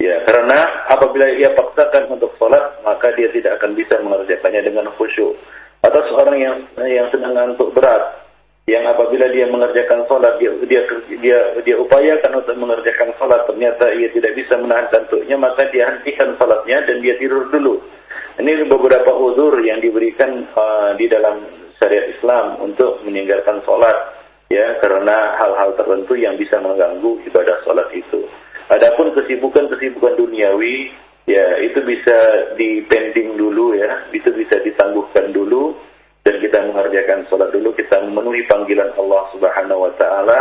Ya, karena apabila ia paksakan untuk sholat, maka dia tidak akan bisa mengerjakannya dengan khusyuk. Atau seorang yang yang sedang ngantuk berat, yang apabila dia mengerjakan sholat, dia dia dia, dia upayakan untuk mengerjakan sholat, ternyata ia tidak bisa menahan kantuknya, maka dia hentikan sholatnya dan dia tidur dulu ini beberapa uzur yang diberikan uh, di dalam syariat Islam untuk meninggalkan sholat, ya, karena hal-hal tertentu yang bisa mengganggu ibadah sholat itu. Adapun kesibukan-kesibukan duniawi, ya, itu bisa dipending dulu, ya, itu bisa ditangguhkan dulu, dan kita mengerjakan sholat dulu, kita memenuhi panggilan Allah Subhanahu Wa Taala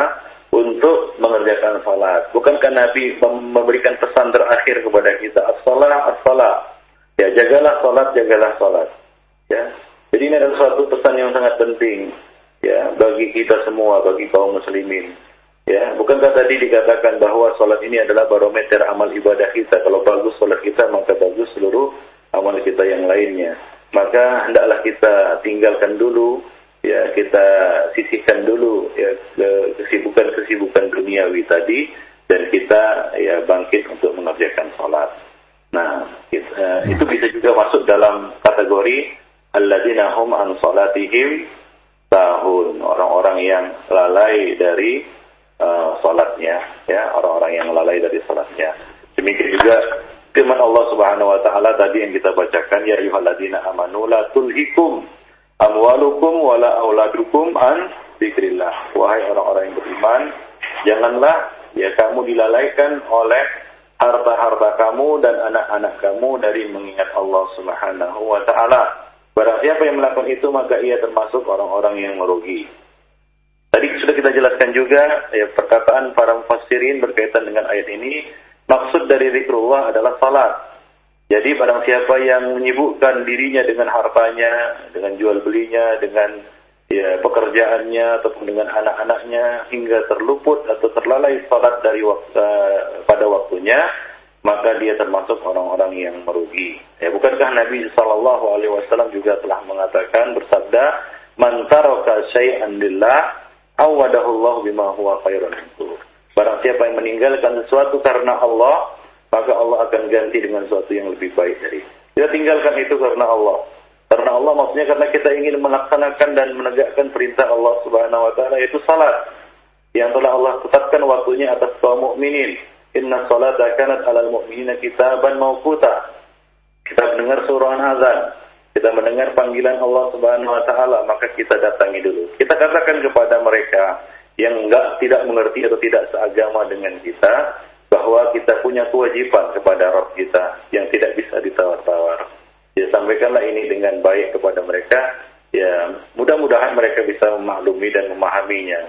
untuk mengerjakan sholat. Bukankah Nabi memberikan pesan terakhir kepada kita, as-salah, as-salah, Ya, jagalah sholat, jagalah sholat. Ya. Jadi ini adalah suatu pesan yang sangat penting ya bagi kita semua, bagi kaum muslimin. Ya, bukankah tadi dikatakan bahwa sholat ini adalah barometer amal ibadah kita. Kalau bagus sholat kita, maka bagus seluruh amal kita yang lainnya. Maka hendaklah kita tinggalkan dulu, ya kita sisihkan dulu ya kesibukan-kesibukan duniawi tadi dan kita ya bangkit untuk mengerjakan sholat. Nah, itu, uh, itu bisa juga masuk dalam kategori alladzina hum an salatihim tahun orang-orang yang lalai dari uh, salatnya ya. Orang-orang yang lalai dari salatnya. Demikian juga firman Allah Subhanahu wa taala tadi yang kita bacakan ya ayyuhalladzina amanu la tulhikum amwalukum wala auladukum an dzikrillah. Wahai orang-orang yang beriman janganlah ya kamu dilalaikan oleh harta-harta kamu dan anak-anak kamu dari mengingat Allah Subhanahu wa taala. Barang siapa yang melakukan itu maka ia termasuk orang-orang yang merugi. Tadi sudah kita jelaskan juga ya perkataan para mufassirin berkaitan dengan ayat ini, maksud dari zikrullah adalah salat. Jadi barang siapa yang menyibukkan dirinya dengan hartanya, dengan jual belinya, dengan ya pekerjaannya ataupun dengan anak-anaknya hingga terluput atau terlalai salat dari waktu pada waktunya maka dia termasuk orang-orang yang merugi. Ya, bukankah Nabi Shallallahu Alaihi Wasallam juga telah mengatakan bersabda, "Man taraka syai'an lillah, awadahullah bima huwa itu." Barang siapa yang meninggalkan sesuatu karena Allah, maka Allah akan ganti dengan sesuatu yang lebih baik dari. Dia tinggalkan itu karena Allah. Karena Allah maksudnya karena kita ingin melaksanakan dan menegakkan perintah Allah Subhanahu wa taala yaitu salat yang telah Allah tetapkan waktunya atas kaum mukminin. Inna salata kanat 'alal mu'minina kitaban mawquta. Kita mendengar surah azan, kita mendengar panggilan Allah Subhanahu wa taala, maka kita datangi dulu. Kita katakan kepada mereka yang enggak tidak mengerti atau tidak seagama dengan kita bahwa kita punya kewajiban kepada Rabb kita yang tidak bisa ditawar-tawar. Ya sampaikanlah ini dengan baik kepada mereka. Ya mudah-mudahan mereka bisa memaklumi dan memahaminya.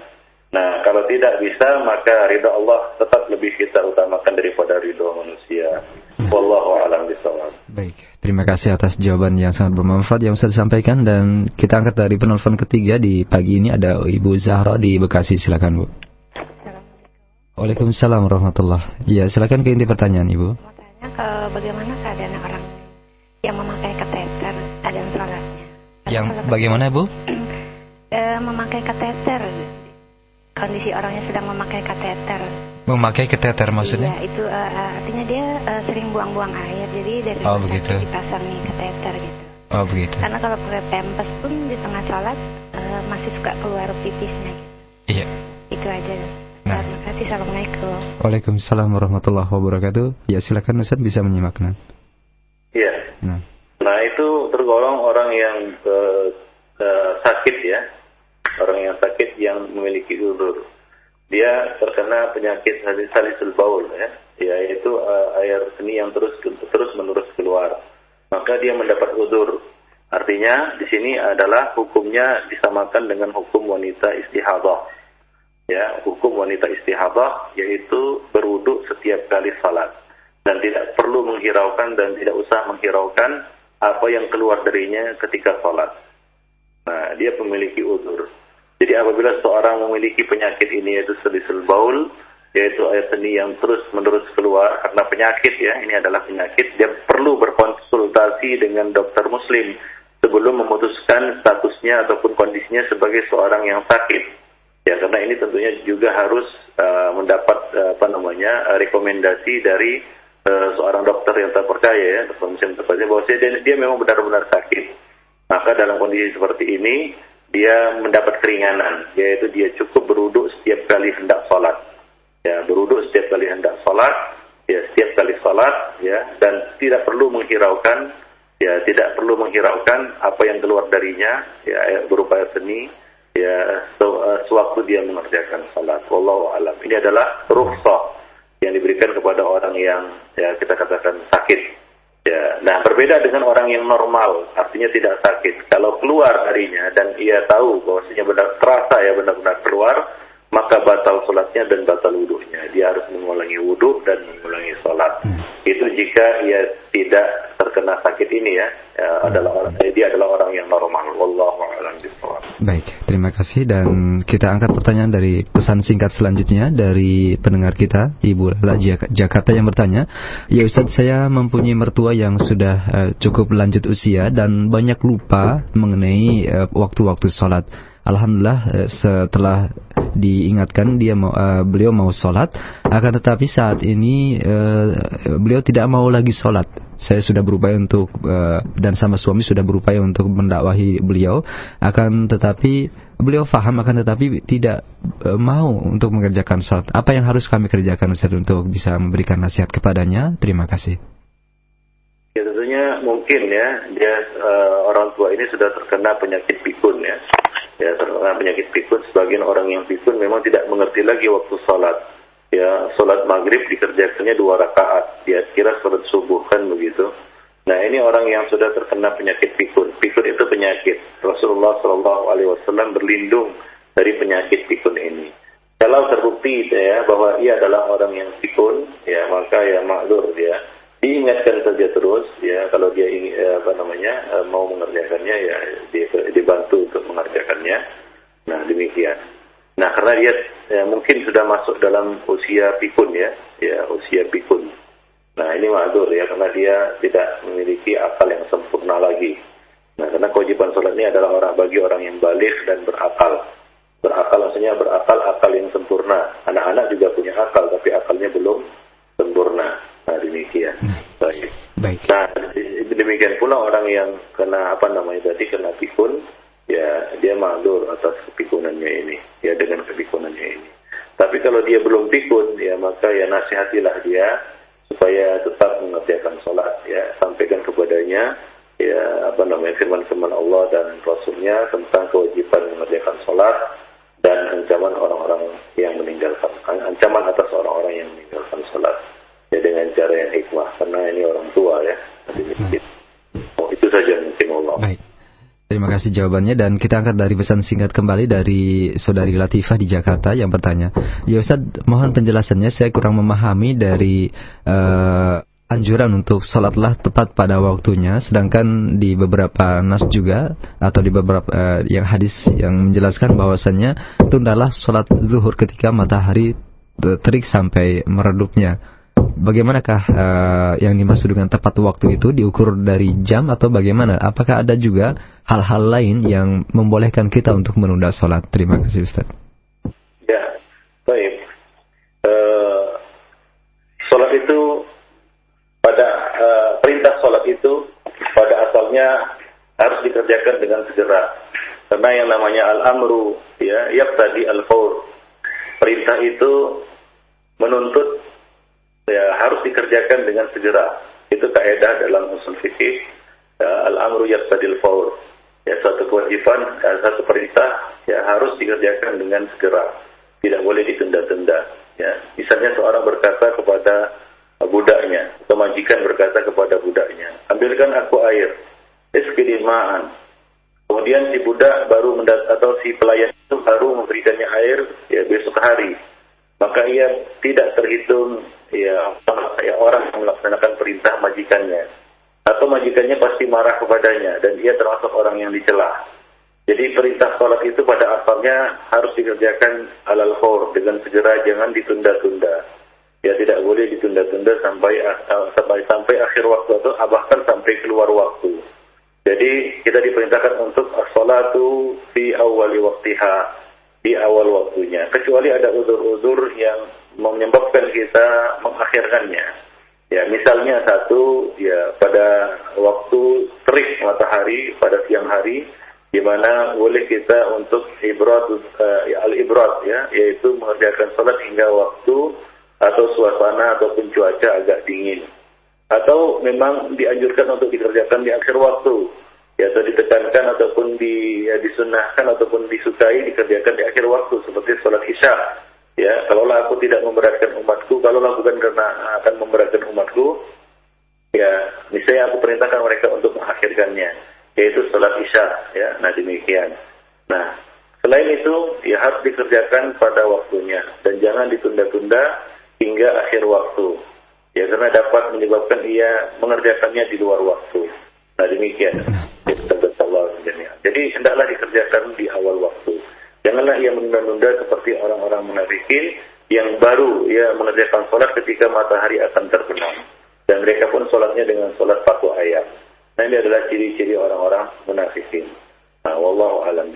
Nah kalau tidak bisa maka ridha Allah tetap lebih kita utamakan daripada ridha manusia. Wallahu a'lam bishawab.
Baik, terima kasih atas jawaban yang sangat bermanfaat yang sudah disampaikan dan kita angkat dari penelpon ketiga di pagi ini ada Ibu Zahra di Bekasi. Silakan Bu. Waalaikumsalam warahmatullah. Ya, silakan ke inti pertanyaan Ibu.
Mau tanya ke bagaimana keadaan orang yang memakai kateter ada sholatnya?
Yang bagaimana Bu?
Eh, memakai kateter. Kondisi orangnya sedang memakai kateter.
Memakai keteter maksudnya?
Iya, itu eh, artinya dia eh, sering buang-buang air. Jadi dari
Oh, begitu.
sakit dipasang nih kateter gitu.
Oh begitu.
Karena kalau pakai pempes pun di tengah sholat eh, masih suka keluar pipisnya.
Iya.
Itu aja.
Nah.
Terima kasih. Assalamualaikum.
Waalaikumsalam warahmatullahi wabarakatuh. Ya, silakan Ustaz bisa menyimaknya.
Iya.
Nah,
Nah itu tergolong orang yang eh, eh, sakit ya, orang yang sakit yang memiliki udur. Dia terkena penyakit salis- salisul baul ya, yaitu eh, air seni yang terus terus menerus keluar. Maka dia mendapat udur. Artinya di sini adalah hukumnya disamakan dengan hukum wanita istihadah. Ya, hukum wanita istihadah yaitu berwuduk setiap kali salat dan tidak perlu menghiraukan dan tidak usah menghiraukan apa yang keluar darinya ketika sholat. Nah, dia memiliki udur. Jadi apabila seorang memiliki penyakit ini yaitu selisul baul, yaitu air seni yang terus menerus keluar karena penyakit ya, ini adalah penyakit, dia perlu berkonsultasi dengan dokter muslim sebelum memutuskan statusnya ataupun kondisinya sebagai seorang yang sakit. Ya, karena ini tentunya juga harus uh, mendapat uh, apa namanya uh, rekomendasi dari uh, seorang dokter yang terpercaya ya, dokter muslim terpercaya bahwa dia, dia memang benar-benar sakit. Maka dalam kondisi seperti ini dia mendapat keringanan, yaitu dia cukup beruduk setiap kali hendak sholat. Ya, beruduk setiap kali hendak sholat, ya setiap kali sholat, ya dan tidak perlu menghiraukan, ya tidak perlu menghiraukan apa yang keluar darinya, ya berupa seni, ya eh, sewaktu dia mengerjakan salat. Wallahu alam. Ini adalah rukhsah yang diberikan kepada orang yang ya kita katakan sakit. Ya, nah berbeda dengan orang yang normal, artinya tidak sakit. Kalau keluar darinya dan ia tahu bahwasanya benar terasa ya benar-benar keluar, maka batal sholatnya dan batal wudhunya. Dia harus mengulangi wudhu dan mengulangi sholat. Itu jika ia tidak terkena sakit ini ya, ya adalah orang, dia adalah orang yang normal. Wallahu a'lam
baik. Terima kasih dan kita angkat pertanyaan dari pesan singkat selanjutnya dari pendengar kita, Ibu Lala Jak- Jakarta yang bertanya, "Ya Ustaz, saya mempunyai mertua yang sudah eh, cukup lanjut usia dan banyak lupa mengenai eh, waktu-waktu sholat. Alhamdulillah eh, setelah diingatkan dia mau eh, beliau mau sholat akan tetapi saat ini eh, beliau tidak mau lagi sholat. Saya sudah berupaya untuk eh, dan sama suami sudah berupaya untuk mendakwahi beliau. Akan tetapi beliau faham akan tetapi tidak eh, mau untuk mengerjakan sholat. Apa yang harus kami kerjakan Ustaz untuk bisa memberikan nasihat kepadanya? Terima kasih.
Ya tentunya mungkin ya dia eh, orang tua ini sudah terkena penyakit pikun ya. Ya terkena penyakit pikun sebagian orang yang pikun memang tidak mengerti lagi waktu sholat. Ya sholat maghrib dikerjakannya dua rakaat. Dia kira sholat subuh kan begitu. Nah ini orang yang sudah terkena penyakit pikun. Pikun itu penyakit. Rasulullah Shallallahu Alaihi Wasallam berlindung dari penyakit pikun ini. Kalau terbukti ya bahwa ia adalah orang yang pikun, ya maka ya maklur dia diingatkan saja terus ya. Kalau dia ingin eh, apa namanya eh, mau mengerjakannya ya di- dibantu untuk mengerjakannya. Nah demikian. Nah karena dia ya, mungkin sudah masuk dalam usia pikun ya. Ya usia pikun. Nah ini madur ya karena dia tidak memiliki akal yang sempurna lagi. Nah karena kewajiban sholat ini adalah orang bagi orang yang balik dan berakal. Berakal maksudnya berakal akal yang sempurna. Anak-anak juga punya akal tapi akalnya belum sempurna nah demikian. Baik.
baik.
Nah, demikian pula orang yang kena apa namanya tadi kena pikun, ya dia maklur atas kepikunannya ini, ya dengan kepikunannya ini. Tapi kalau dia belum pikun, ya maka ya nasihatilah dia supaya tetap mengerjakan sholat, ya. Sampaikan kepadanya ya apa namanya firman-firman Allah dan Rasulnya tentang kewajiban mengerjakan sholat dan ancaman orang-orang yang meninggalkan ancaman atas orang-orang yang meninggalkan sholat ya dengan cara yang hikmah karena ini orang tua ya di masjid. Oh, itu saja mungkin Allah.
Baik. Terima kasih jawabannya dan kita angkat dari pesan singkat kembali dari saudari Latifah di Jakarta yang bertanya, ya Ustaz mohon penjelasannya saya kurang memahami dari uh, anjuran untuk sholatlah tepat pada waktunya, sedangkan di beberapa nas juga atau di beberapa uh, yang hadis yang menjelaskan bahwasannya tundalah sholat zuhur ketika matahari terik sampai meredupnya. Bagaimanakah uh, yang dimaksud dengan tepat waktu itu diukur dari jam atau bagaimana? Apakah ada juga hal-hal lain yang membolehkan kita untuk menunda sholat? Terima kasih Ustaz.
Ya, baik. Uh, sholat itu pada uh, perintah sholat itu pada asalnya harus dikerjakan dengan segera. Karena yang namanya al-amru ya, tadi al-faur. Perintah itu menuntut ya harus dikerjakan dengan segera. Itu kaidah dalam usul fikih ya, al-amru yaqtadil faur. Ya satu kewajiban, ya, satu perintah ya harus dikerjakan dengan segera. Tidak boleh ditunda-tunda. Ya, misalnya seorang berkata kepada budaknya atau majikan berkata kepada budaknya, ambilkan aku air, iskidima'an. Kemudian si budak baru mendat atau si pelayan itu baru memberikannya air ya besok hari maka ia tidak terhitung ya, ya orang yang melaksanakan perintah majikannya atau majikannya pasti marah kepadanya dan ia termasuk orang yang dicela. Jadi perintah sholat itu pada asalnya harus dikerjakan alal khor dengan segera jangan ditunda-tunda. Ya tidak boleh ditunda-tunda sampai sampai sampai akhir waktu atau bahkan sampai keluar waktu. Jadi kita diperintahkan untuk as-salatu fi awali waktiha di awal waktunya. Kecuali ada udur-udur yang menyebabkan kita mengakhirkannya. Ya, misalnya satu, ya pada waktu terik matahari pada siang hari, di mana boleh kita untuk ibrat uh, al-ibrat ya, yaitu mengerjakan salat hingga waktu atau suasana ataupun cuaca agak dingin. Atau memang dianjurkan untuk dikerjakan di akhir waktu ya atau ditekankan ataupun di ya, disunahkan ataupun disukai dikerjakan di akhir waktu seperti sholat isya. Ya kalaulah aku tidak memberatkan umatku kalaulah bukan karena akan memberatkan umatku ya misalnya aku perintahkan mereka untuk mengakhirkannya yaitu sholat isya. Ya nah demikian. Nah selain itu ya harus dikerjakan pada waktunya. Dan jangan ditunda-tunda hingga akhir waktu. Ya karena dapat menyebabkan ia mengerjakannya di luar waktu. Nah demikian jadi hendaklah dikerjakan di awal waktu. Janganlah ia menunda-nunda seperti orang-orang munafikin yang baru ya mengerjakan sholat ketika matahari akan terbenam. Dan mereka pun sholatnya dengan sholat paku ayam. Nah ini adalah ciri-ciri orang-orang munafikin. Nah, wallahu alam.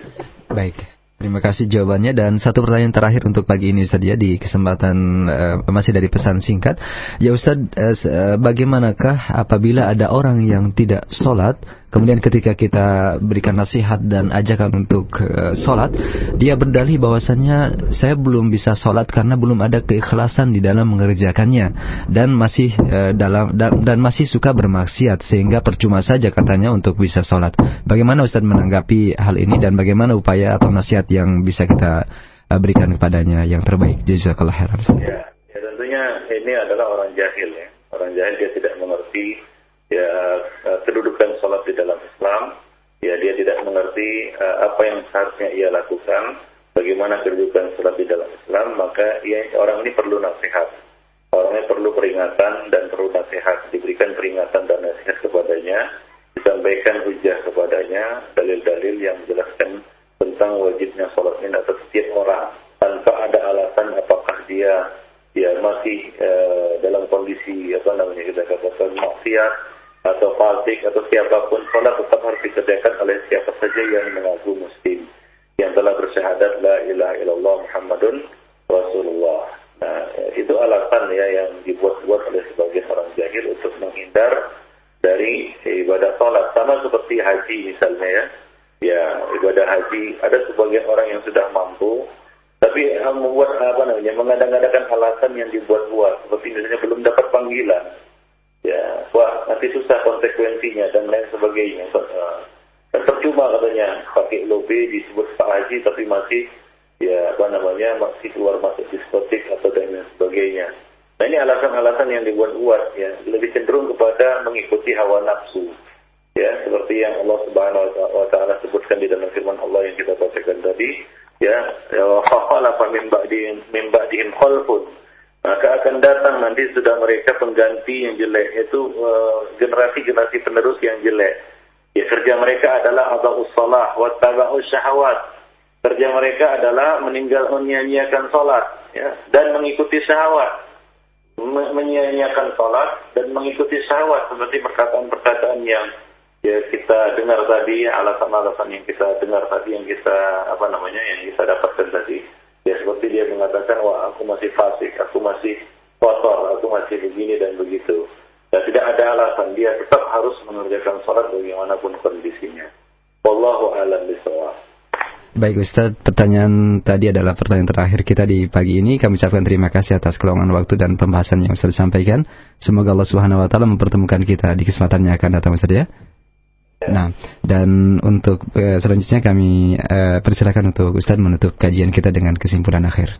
Baik. Terima kasih jawabannya dan satu pertanyaan terakhir untuk pagi ini saja di kesempatan uh, masih dari pesan singkat. Ya Ustaz, uh, bagaimanakah apabila ada orang yang tidak sholat Kemudian ketika kita berikan nasihat dan ajakan untuk uh, sholat, dia berdalih bahwasannya saya belum bisa sholat karena belum ada keikhlasan di dalam mengerjakannya dan masih uh, dalam dan, dan masih suka bermaksiat sehingga percuma saja katanya untuk bisa sholat. Bagaimana Ustaz menanggapi hal ini dan bagaimana upaya atau nasihat yang bisa kita uh, berikan kepadanya yang terbaik? Jazakallah khairan.
Ya, ya tentunya ini adalah orang jahil ya. Orang jahil dia tidak mengerti ya eh, kedudukan sholat di dalam Islam, ya dia tidak mengerti uh, apa yang seharusnya ia lakukan, bagaimana kedudukan sholat di dalam Islam, maka ia, orang ini perlu nasihat. Orangnya perlu peringatan dan perlu nasihat, diberikan peringatan dan nasihat kepadanya, disampaikan hujah kepadanya, dalil-dalil yang menjelaskan tentang wajibnya sholat ini atas setiap orang, tanpa ada alasan apakah dia ya masih uh, dalam kondisi apa namanya kita katakan maksiat atau fasik atau siapa pun sholat tetap harus dikerjakan oleh siapa saja yang mengaku muslim yang telah bersyahadat la ilaha illallah Muhammadun Rasulullah. Nah, itu alasan ya yang dibuat-buat oleh sebagian orang jahil untuk menghindar dari ibadah sholat. Sama seperti haji misalnya ya. Ya, ibadah haji ada sebagian orang yang sudah mampu tapi membuat apa namanya mengadang-adakan alasan yang dibuat-buat seperti misalnya belum dapat panggilan ya wah nanti susah konsekuensinya dan lain sebagainya. Dan percuma katanya pakai lobe disebut Pak Haji tapi masih ya apa namanya masih keluar masuk diskotik atau dan lain sebagainya. Nah ini alasan-alasan yang dibuat-buat ya. Lebih cenderung kepada mengikuti hawa nafsu ya. Seperti yang Allah Subhanahu wa taala sebutkan di dalam firman Allah yang kita bacakan tadi ya. Khalafa min ba'dihim min ba'dihim khalfun maka akan datang nanti sudah mereka pengganti yang jelek yaitu generasi-generasi uh, penerus yang jelek. Ya kerja mereka adalah adau salah wa tabau syahwat. Kerja mereka adalah meninggal menyia-nyiakan ya dan mengikuti syahwat. Menyia-nyiakan dan mengikuti syahwat seperti perkataan-perkataan yang ya kita dengar tadi alasan-alasan yang kita dengar tadi yang kita apa namanya yang kita dapatkan tadi ya seperti dia mengatakan wah aku masih fasik aku masih kotor aku masih begini dan begitu dan tidak ada alasan dia tetap harus mengerjakan sholat bagaimanapun kondisinya wallahu alam bisawab
Baik Ustaz, pertanyaan tadi adalah pertanyaan terakhir kita di pagi ini. Kami ucapkan terima kasih atas keluangan waktu dan pembahasan yang Ustaz sampaikan. Semoga Allah Subhanahu wa taala mempertemukan kita di kesempatan yang akan datang Ustaz ya. Nah, dan untuk uh, selanjutnya kami uh, persilakan untuk Ustaz menutup kajian kita dengan kesimpulan akhir.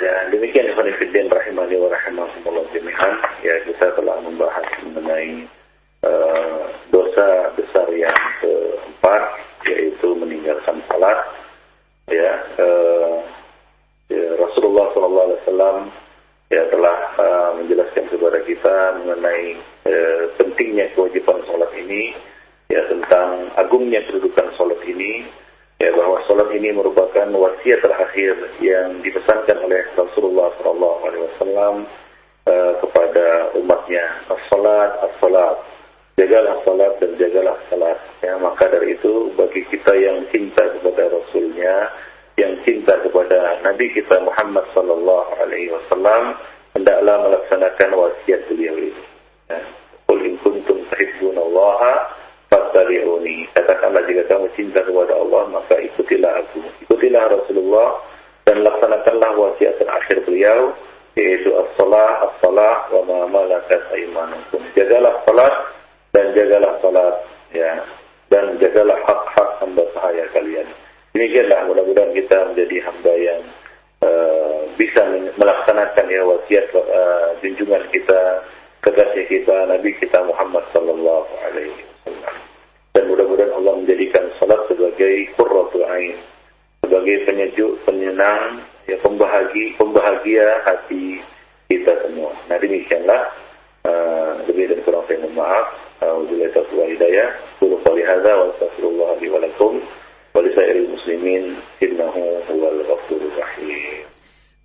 Dan demikian Ikhwanifiddin rahimani wa rahimahumullah jami'an. Ya, kita telah membahas mengenai uh, dosa besar yang keempat yaitu meninggalkan salat ya, uh, ya Rasulullah SAW ya telah uh, menjelaskan kepada kita mengenai uh, pentingnya kewajiban salat ini ya tentang agungnya kedudukan salat ini ya bahwa salat ini merupakan wasiat terakhir yang dipesankan oleh Rasulullah SAW uh, kepada umatnya as-salat as-salat jagalah salat dan jagalah salat. Ya, maka dari itu bagi kita yang cinta kepada Rasulnya, yang cinta kepada Nabi kita Muhammad Sallallahu Alaihi Wasallam, hendaklah melaksanakan wasiat beliau ini. Ya. Qul in kuntum tuhibbunallaha fattabi'uni. Katakanlah jika kamu cinta kepada Allah, maka ikutilah aku. Ikutilah Rasulullah dan laksanakanlah wasiat terakhir beliau yaitu as-salah as-salah wa ma malakat aymanukum. Jagalah salat dan jagalah salat ya dan jagalah hak-hak hamba sahaya kalian. Demikianlah mudah-mudahan kita menjadi hamba yang uh, bisa melaksanakan ya wasiat uh, junjungan kita, kekasih kita, Nabi kita Muhammad sallallahu alaihi wasallam. Dan mudah-mudahan Allah menjadikan salat sebagai qurratu ain, sebagai penyejuk, penyenang, ya pembahagia, pembahagia hati kita semua. Nah demikianlah uh, lebih dan kurang saya mohon maaf. Wabillahi taufiq wal hidayah. Lakum ولسائر المسلمين إنه هو الغفور الرحيم.